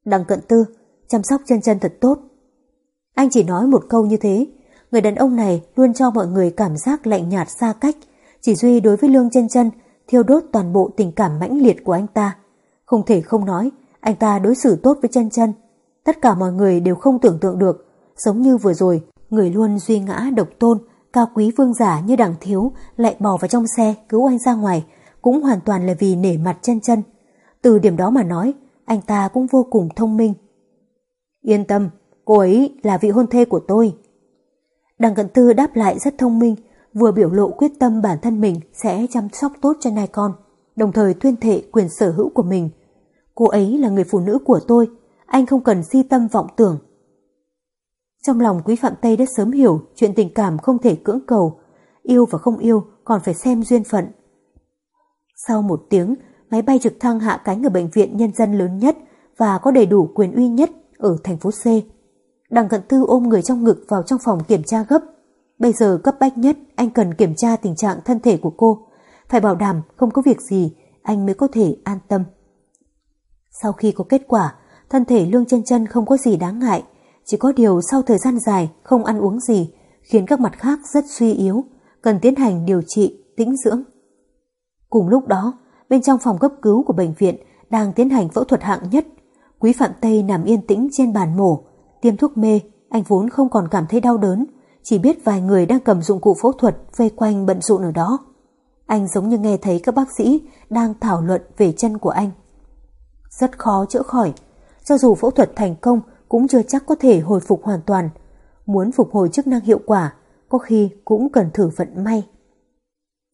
Đằng cận tư, chăm sóc chân chân thật tốt. Anh chỉ nói một câu như thế, người đàn ông này luôn cho mọi người cảm giác lạnh nhạt xa cách, chỉ duy đối với Lương chân chân thiêu đốt toàn bộ tình cảm mãnh liệt của anh ta. Không thể không nói, anh ta đối xử tốt với chân chân. Tất cả mọi người đều không tưởng tượng được, giống như vừa rồi, người luôn duy ngã độc tôn, cao quý vương giả như đằng thiếu lại bò vào trong xe cứu anh ra ngoài, cũng hoàn toàn là vì nể mặt chân chân. Từ điểm đó mà nói, anh ta cũng vô cùng thông minh. Yên tâm, cô ấy là vị hôn thê của tôi. Đằng cận tư đáp lại rất thông minh, vừa biểu lộ quyết tâm bản thân mình sẽ chăm sóc tốt cho nai con, đồng thời tuyên thệ quyền sở hữu của mình. Cô ấy là người phụ nữ của tôi, anh không cần si tâm vọng tưởng. Trong lòng quý Phạm Tây đã sớm hiểu chuyện tình cảm không thể cưỡng cầu, yêu và không yêu còn phải xem duyên phận. Sau một tiếng, máy bay trực thăng hạ cánh ở bệnh viện nhân dân lớn nhất và có đầy đủ quyền uy nhất ở thành phố C. Đằng cận tư ôm người trong ngực vào trong phòng kiểm tra gấp. Bây giờ cấp bách nhất anh cần kiểm tra tình trạng thân thể của cô. Phải bảo đảm không có việc gì anh mới có thể an tâm. Sau khi có kết quả, thân thể Lương chân chân không có gì đáng ngại. Chỉ có điều sau thời gian dài không ăn uống gì khiến các mặt khác rất suy yếu, cần tiến hành điều trị, tĩnh dưỡng. Cùng lúc đó, bên trong phòng cấp cứu của bệnh viện đang tiến hành phẫu thuật hạng nhất. Quý Phạm Tây nằm yên tĩnh trên bàn mổ, tiêm thuốc mê, anh vốn không còn cảm thấy đau đớn, chỉ biết vài người đang cầm dụng cụ phẫu thuật vây quanh bận rộn ở đó. Anh giống như nghe thấy các bác sĩ đang thảo luận về chân của anh. Rất khó chữa khỏi, cho dù phẫu thuật thành công cũng chưa chắc có thể hồi phục hoàn toàn. Muốn phục hồi chức năng hiệu quả, có khi cũng cần thử vận may.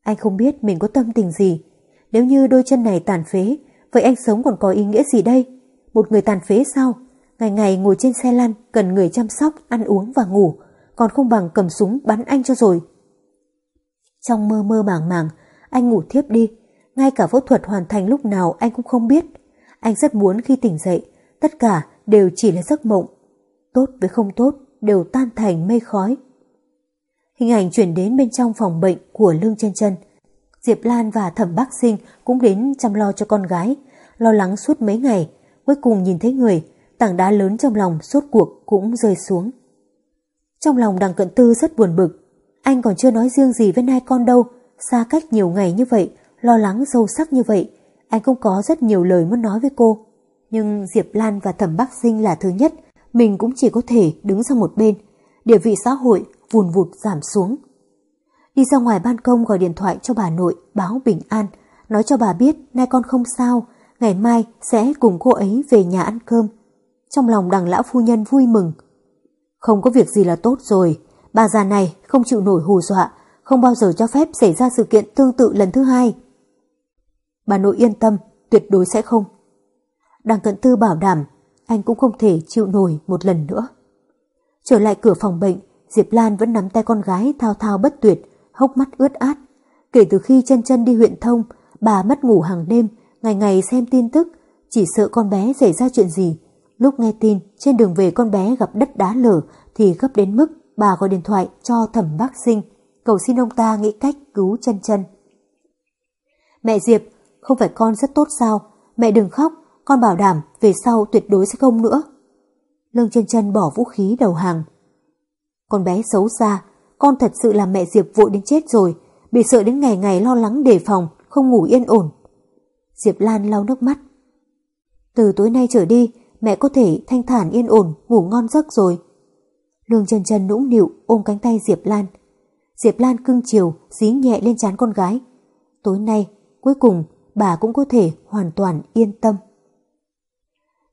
Anh không biết mình có tâm tình gì, nếu như đôi chân này tàn phế, vậy anh sống còn có ý nghĩa gì đây? Một người tàn phế sao? Ngày ngày ngồi trên xe lăn, cần người chăm sóc, ăn uống và ngủ, còn không bằng cầm súng bắn anh cho rồi. Trong mơ mơ màng màng, anh ngủ thiếp đi. Ngay cả phẫu thuật hoàn thành lúc nào anh cũng không biết. Anh rất muốn khi tỉnh dậy, tất cả đều chỉ là giấc mộng. Tốt với không tốt đều tan thành mây khói. Hình ảnh chuyển đến bên trong phòng bệnh của Lương chân chân Diệp Lan và Thẩm Bắc Sinh cũng đến chăm lo cho con gái, lo lắng suốt mấy ngày, cuối cùng nhìn thấy người, tảng đá lớn trong lòng suốt cuộc cũng rơi xuống. Trong lòng đằng cận tư rất buồn bực, anh còn chưa nói riêng gì với nai con đâu, xa cách nhiều ngày như vậy, lo lắng sâu sắc như vậy, anh cũng có rất nhiều lời muốn nói với cô. Nhưng Diệp Lan và Thẩm Bắc Sinh là thứ nhất, mình cũng chỉ có thể đứng sang một bên, địa vị xã hội vùn vụt giảm xuống. Đi ra ngoài ban công gọi điện thoại cho bà nội báo bình an, nói cho bà biết nay con không sao, ngày mai sẽ cùng cô ấy về nhà ăn cơm. Trong lòng đằng lão phu nhân vui mừng. Không có việc gì là tốt rồi, bà già này không chịu nổi hù dọa, không bao giờ cho phép xảy ra sự kiện tương tự lần thứ hai. Bà nội yên tâm, tuyệt đối sẽ không. Đằng cận tư bảo đảm, anh cũng không thể chịu nổi một lần nữa. Trở lại cửa phòng bệnh, Diệp Lan vẫn nắm tay con gái thao thao bất tuyệt, hốc mắt ướt át. Kể từ khi chân chân đi huyện thông, bà mất ngủ hàng đêm, ngày ngày xem tin tức, chỉ sợ con bé xảy ra chuyện gì. Lúc nghe tin, trên đường về con bé gặp đất đá lở thì gấp đến mức bà gọi điện thoại cho thẩm bác sinh, cầu xin ông ta nghĩ cách cứu chân chân. Mẹ Diệp, không phải con rất tốt sao? Mẹ đừng khóc, con bảo đảm về sau tuyệt đối sẽ không nữa. Lương chân chân bỏ vũ khí đầu hàng. Con bé xấu xa, con thật sự làm mẹ Diệp vội đến chết rồi, bị sợ đến ngày ngày lo lắng đề phòng, không ngủ yên ổn. Diệp Lan lau nước mắt. Từ tối nay trở đi, mẹ có thể thanh thản yên ổn, ngủ ngon giấc rồi. Lương chân chân nũng nịu ôm cánh tay Diệp Lan. Diệp Lan cưng chiều, dí nhẹ lên trán con gái. Tối nay, cuối cùng, bà cũng có thể hoàn toàn yên tâm.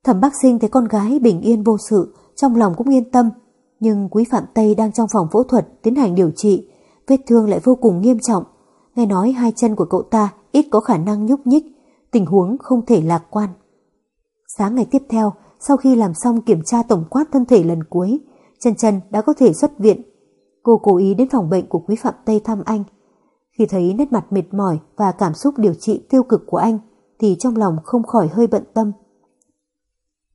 Thẩm Bắc Sinh thấy con gái bình yên vô sự, trong lòng cũng yên tâm. Nhưng quý Phạm Tây đang trong phòng phẫu thuật tiến hành điều trị, vết thương lại vô cùng nghiêm trọng. Nghe nói hai chân của cậu ta ít có khả năng nhúc nhích, tình huống không thể lạc quan. Sáng ngày tiếp theo, sau khi làm xong kiểm tra tổng quát thân thể lần cuối, chân chân đã có thể xuất viện. Cô cố ý đến phòng bệnh của quý Phạm Tây thăm anh. Khi thấy nét mặt mệt mỏi và cảm xúc điều trị tiêu cực của anh, thì trong lòng không khỏi hơi bận tâm.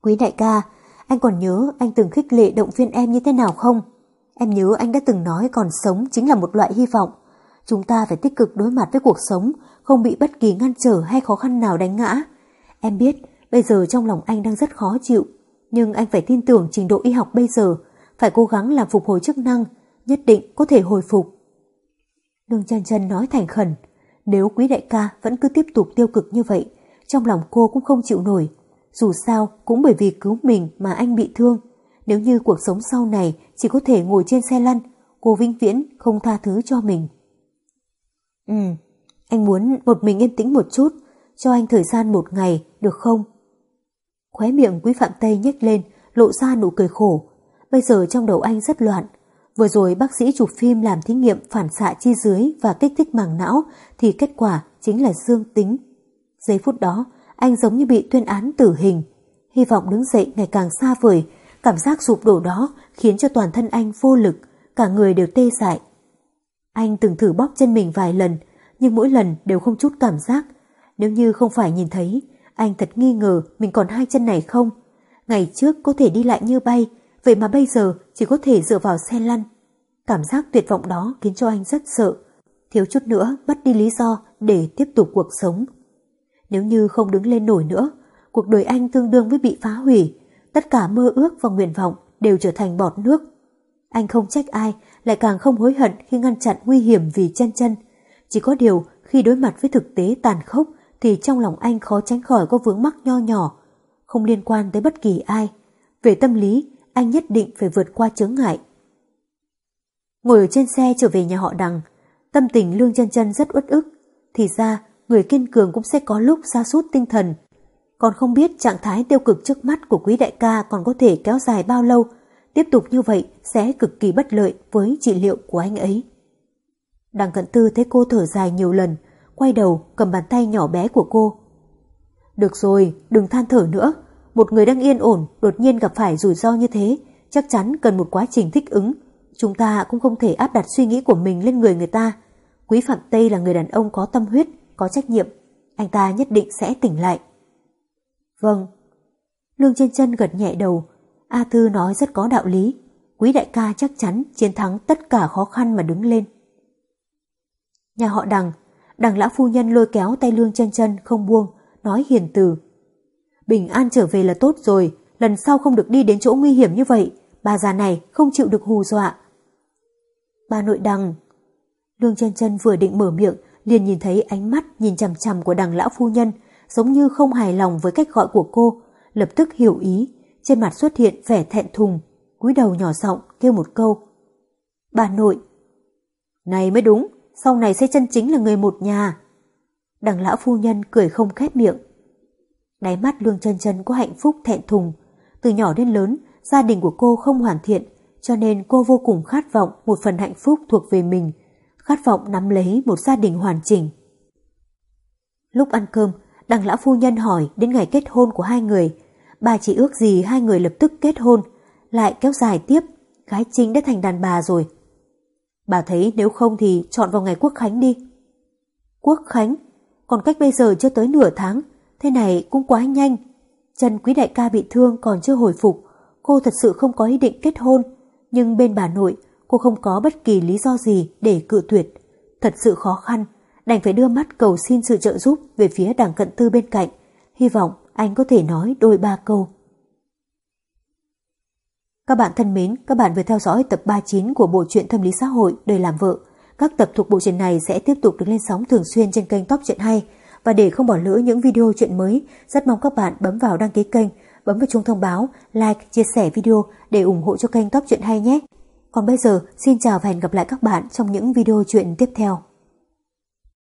Quý đại ca, anh còn nhớ anh từng khích lệ động viên em như thế nào không? Em nhớ anh đã từng nói còn sống chính là một loại hy vọng. Chúng ta phải tích cực đối mặt với cuộc sống, không bị bất kỳ ngăn trở hay khó khăn nào đánh ngã. Em biết, bây giờ trong lòng anh đang rất khó chịu, nhưng anh phải tin tưởng trình độ y học bây giờ, phải cố gắng làm phục hồi chức năng, nhất định có thể hồi phục. Lương chân chân nói thành khẩn, nếu quý đại ca vẫn cứ tiếp tục tiêu cực như vậy, trong lòng cô cũng không chịu nổi, dù sao cũng bởi vì cứu mình mà anh bị thương. Nếu như cuộc sống sau này chỉ có thể ngồi trên xe lăn, cô vĩnh viễn không tha thứ cho mình. Ừ, anh muốn một mình yên tĩnh một chút, cho anh thời gian một ngày, được không? Khóe miệng quý phạm Tây nhếch lên, lộ ra nụ cười khổ. Bây giờ trong đầu anh rất loạn. Vừa rồi bác sĩ chụp phim làm thí nghiệm phản xạ chi dưới và kích thích màng não thì kết quả chính là dương tính. Giây phút đó, anh giống như bị tuyên án tử hình. Hy vọng đứng dậy ngày càng xa vời, cảm giác sụp đổ đó khiến cho toàn thân anh vô lực, cả người đều tê dại. Anh từng thử bóp chân mình vài lần, nhưng mỗi lần đều không chút cảm giác. Nếu như không phải nhìn thấy, anh thật nghi ngờ mình còn hai chân này không. Ngày trước có thể đi lại như bay, vậy mà bây giờ chỉ có thể dựa vào xe lăn. Cảm giác tuyệt vọng đó khiến cho anh rất sợ, thiếu chút nữa mất đi lý do để tiếp tục cuộc sống. Nếu như không đứng lên nổi nữa, cuộc đời anh tương đương với bị phá hủy, tất cả mơ ước và nguyện vọng đều trở thành bọt nước. Anh không trách ai, lại càng không hối hận khi ngăn chặn nguy hiểm vì chân chân. Chỉ có điều, khi đối mặt với thực tế tàn khốc, thì trong lòng anh khó tránh khỏi có vướng mắc nho nhỏ, không liên quan tới bất kỳ ai. Về tâm lý, anh nhất định phải vượt qua chướng ngại. Ngồi ở trên xe trở về nhà họ đằng, tâm tình Lương chân chân rất uất ức. Thì ra, người kiên cường cũng sẽ có lúc xa sút tinh thần. Còn không biết trạng thái tiêu cực trước mắt của quý đại ca còn có thể kéo dài bao lâu, tiếp tục như vậy sẽ cực kỳ bất lợi với trị liệu của anh ấy. Đằng cận tư thấy cô thở dài nhiều lần, quay đầu cầm bàn tay nhỏ bé của cô. Được rồi, đừng than thở nữa. Một người đang yên ổn, đột nhiên gặp phải rủi ro như thế, chắc chắn cần một quá trình thích ứng. Chúng ta cũng không thể áp đặt suy nghĩ của mình lên người người ta. Quý Phạm Tây là người đàn ông có tâm huyết, có trách nhiệm, anh ta nhất định sẽ tỉnh lại. Vâng. Lương trên chân gật nhẹ đầu, A Thư nói rất có đạo lý, quý đại ca chắc chắn chiến thắng tất cả khó khăn mà đứng lên. Nhà họ đằng, đằng lão phu nhân lôi kéo tay lương chân chân không buông, nói hiền từ. Bình an trở về là tốt rồi, lần sau không được đi đến chỗ nguy hiểm như vậy, bà già này không chịu được hù dọa. Bà nội đằng. Lương chân chân vừa định mở miệng liền nhìn thấy ánh mắt nhìn chằm chằm của đằng lão phu nhân, giống như không hài lòng với cách gọi của cô, lập tức hiểu ý, trên mặt xuất hiện vẻ thẹn thùng, cúi đầu nhỏ giọng kêu một câu. Bà nội. Này mới đúng, sau này sẽ chân chính là người một nhà. Đằng lão phu nhân cười không khép miệng. Đáy mắt lương chân chân có hạnh phúc thẹn thùng. Từ nhỏ đến lớn, gia đình của cô không hoàn thiện, cho nên cô vô cùng khát vọng một phần hạnh phúc thuộc về mình, khát vọng nắm lấy một gia đình hoàn chỉnh. Lúc ăn cơm, đằng lão phu nhân hỏi đến ngày kết hôn của hai người. Bà chỉ ước gì hai người lập tức kết hôn, lại kéo dài tiếp, gái chính đã thành đàn bà rồi. Bà thấy nếu không thì chọn vào ngày quốc khánh đi. Quốc Khánh, còn cách bây giờ chưa tới nửa tháng, thế này cũng quá nhanh. Chân quý đại ca bị thương còn chưa hồi phục, cô thật sự không có ý định kết hôn, nhưng bên bà nội cô không có bất kỳ lý do gì để cự tuyệt. Thật sự khó khăn, đành phải đưa mắt cầu xin sự trợ giúp về phía đảng cận tư bên cạnh, hy vọng anh có thể nói đôi ba câu. Các bạn thân mến, các bạn vừa theo dõi tập 39 của bộ truyện tâm lý xã hội Đời làm vợ. Các tập thuộc bộ truyện này sẽ tiếp tục được lên sóng thường xuyên trên kênh Top Truyện Hay. Và để không bỏ lỡ những video chuyện mới, rất mong các bạn bấm vào đăng ký kênh, bấm vào chuông thông báo, like, chia sẻ video để ủng hộ cho kênh Top Truyện Hay nhé. Còn bây giờ, xin chào và hẹn gặp lại các bạn trong những video chuyện tiếp theo.